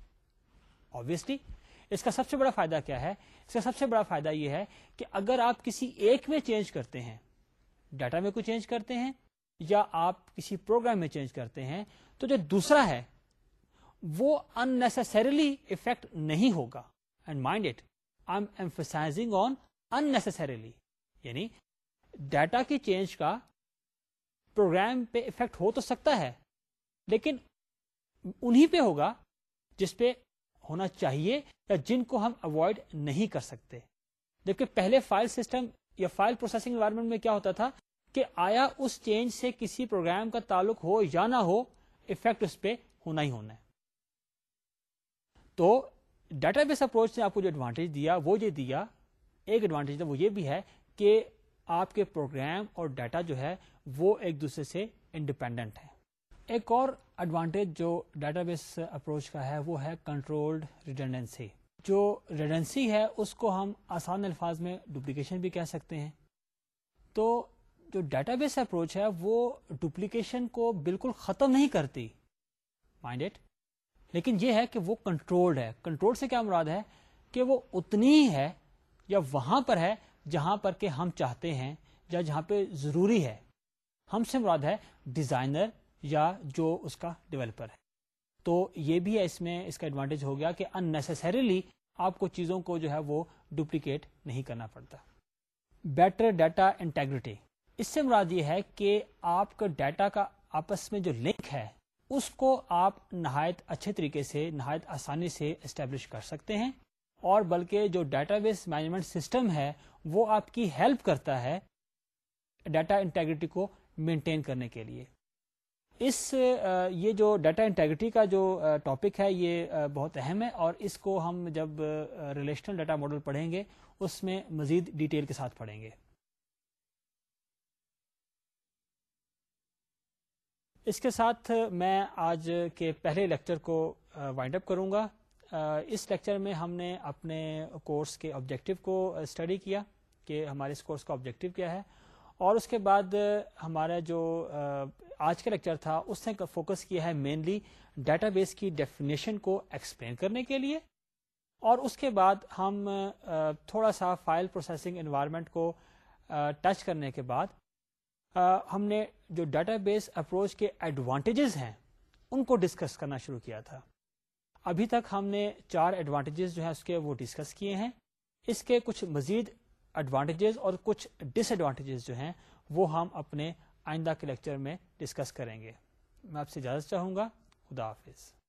obviously اس کا سب سے بڑا فائدہ کیا ہے اس کا سب سے بڑا فائدہ یہ ہے کہ اگر آپ کسی ایک میں چینج کرتے ہیں ڈیٹا میں کوئی چینج کرتے ہیں یا آپ کسی پروگرام میں چینج کرتے ہیں تو جو دوسرا ہے وہ انسسریلی افیکٹ نہیں ہوگا and mind it I am emphasizing on unnecessarily یعنی ڈیٹا کی چینج کا پروگرام پہ افیکٹ ہو تو سکتا ہے لیکن انہیں پہ ہوگا جس پہ ہونا چاہیے یا جن کو ہم اوائڈ نہیں کر سکتے جبکہ پہلے فائل سسٹم یا فائل پروسیسنگ انوائرمنٹ میں کیا ہوتا تھا کہ آیا اس چینج سے کسی پروگرام کا تعلق ہو یا نہ ہو افیکٹ اس پہ ہونا ہی ہونا ہے تو ڈیٹا بیس اپروچ نے آپ کو جو ایڈوانٹیج دیا وہ یہ دیا ایک ایڈوانٹیج وہ یہ بھی ہے کہ آپ کے پروگرام اور ڈیٹا جو ہے وہ ایک دوسرے سے انڈیپینڈنٹ ہے ایک اور ایڈوانٹیج جو ڈیٹا بیس اپروچ کا ہے وہ ہے کنٹرولڈ ریڈنڈنسی جو ریڈنسی ہے اس کو ہم آسان الفاظ میں ڈپلیکیشن بھی کہہ سکتے ہیں تو جو ڈیٹا بیس اپروچ ہے وہ ڈپلیکیشن کو بالکل ختم نہیں کرتی مائنڈ اٹ لیکن یہ ہے کہ وہ کنٹرولڈ ہے کنٹرول سے کیا مراد ہے کہ وہ اتنی ہے یا وہاں پر ہے جہاں پر کہ ہم چاہتے ہیں یا جہاں پہ ضروری ہے ہم سے مراد ہے ڈیزائنر یا جو اس کا ڈیولپر ہے تو یہ بھی ہے اس میں اس کا ایڈوانٹیج ہو گیا کہ ان نیسسریلی آپ کو چیزوں کو جو ہے وہ ڈپلیکیٹ نہیں کرنا پڑتا بیٹر ڈیٹا انٹیگریٹی اس سے مراد یہ ہے کہ آپ کا ڈیٹا کا آپس میں جو لنک ہے اس کو آپ نہایت اچھے طریقے سے نہایت آسانی سے اسٹیبلش کر سکتے ہیں اور بلکہ جو ڈیٹا بیس مینجمنٹ سسٹم ہے وہ آپ کی ہیلپ کرتا ہے ڈیٹا انٹیگریٹی کو مینٹین کرنے کے لیے اس یہ جو ڈیٹا انٹیگریٹی کا جو ٹاپک ہے یہ بہت اہم ہے اور اس کو ہم جب ریلیشنل ڈیٹا ماڈل پڑھیں گے اس میں مزید ڈیٹیل کے ساتھ پڑھیں گے اس کے ساتھ میں آج کے پہلے لیکچر کو وائنڈ اپ کروں گا اس لیکچر میں ہم نے اپنے کورس کے آبجیکٹو کو اسٹڈی کیا کہ ہمارے اس کورس کا آبجیکٹو کیا ہے اور اس کے بعد ہمارا جو آج کا لیکچر تھا اس نے فوکس کیا ہے مینلی ڈیٹا بیس کی ڈیفینیشن کو ایکسپلین کرنے کے لیے اور اس کے بعد ہم تھوڑا سا فائل پروسیسنگ انوائرمنٹ کو ٹچ کرنے کے بعد ہم نے جو ڈیٹا بیس اپروچ کے ایڈوانٹیجز ہیں ان کو ڈسکس کرنا شروع کیا تھا ابھی تک ہم نے چار ایڈوانٹیجز جو ہیں اس کے وہ ڈسکس کیے ہیں اس کے کچھ مزید ایڈوانٹیجز اور کچھ ڈس ایڈوانٹیجز جو ہیں وہ ہم اپنے آئندہ کے لیکچر میں ڈسکس کریں گے میں آپ سے اجازت چاہوں گا خدا حافظ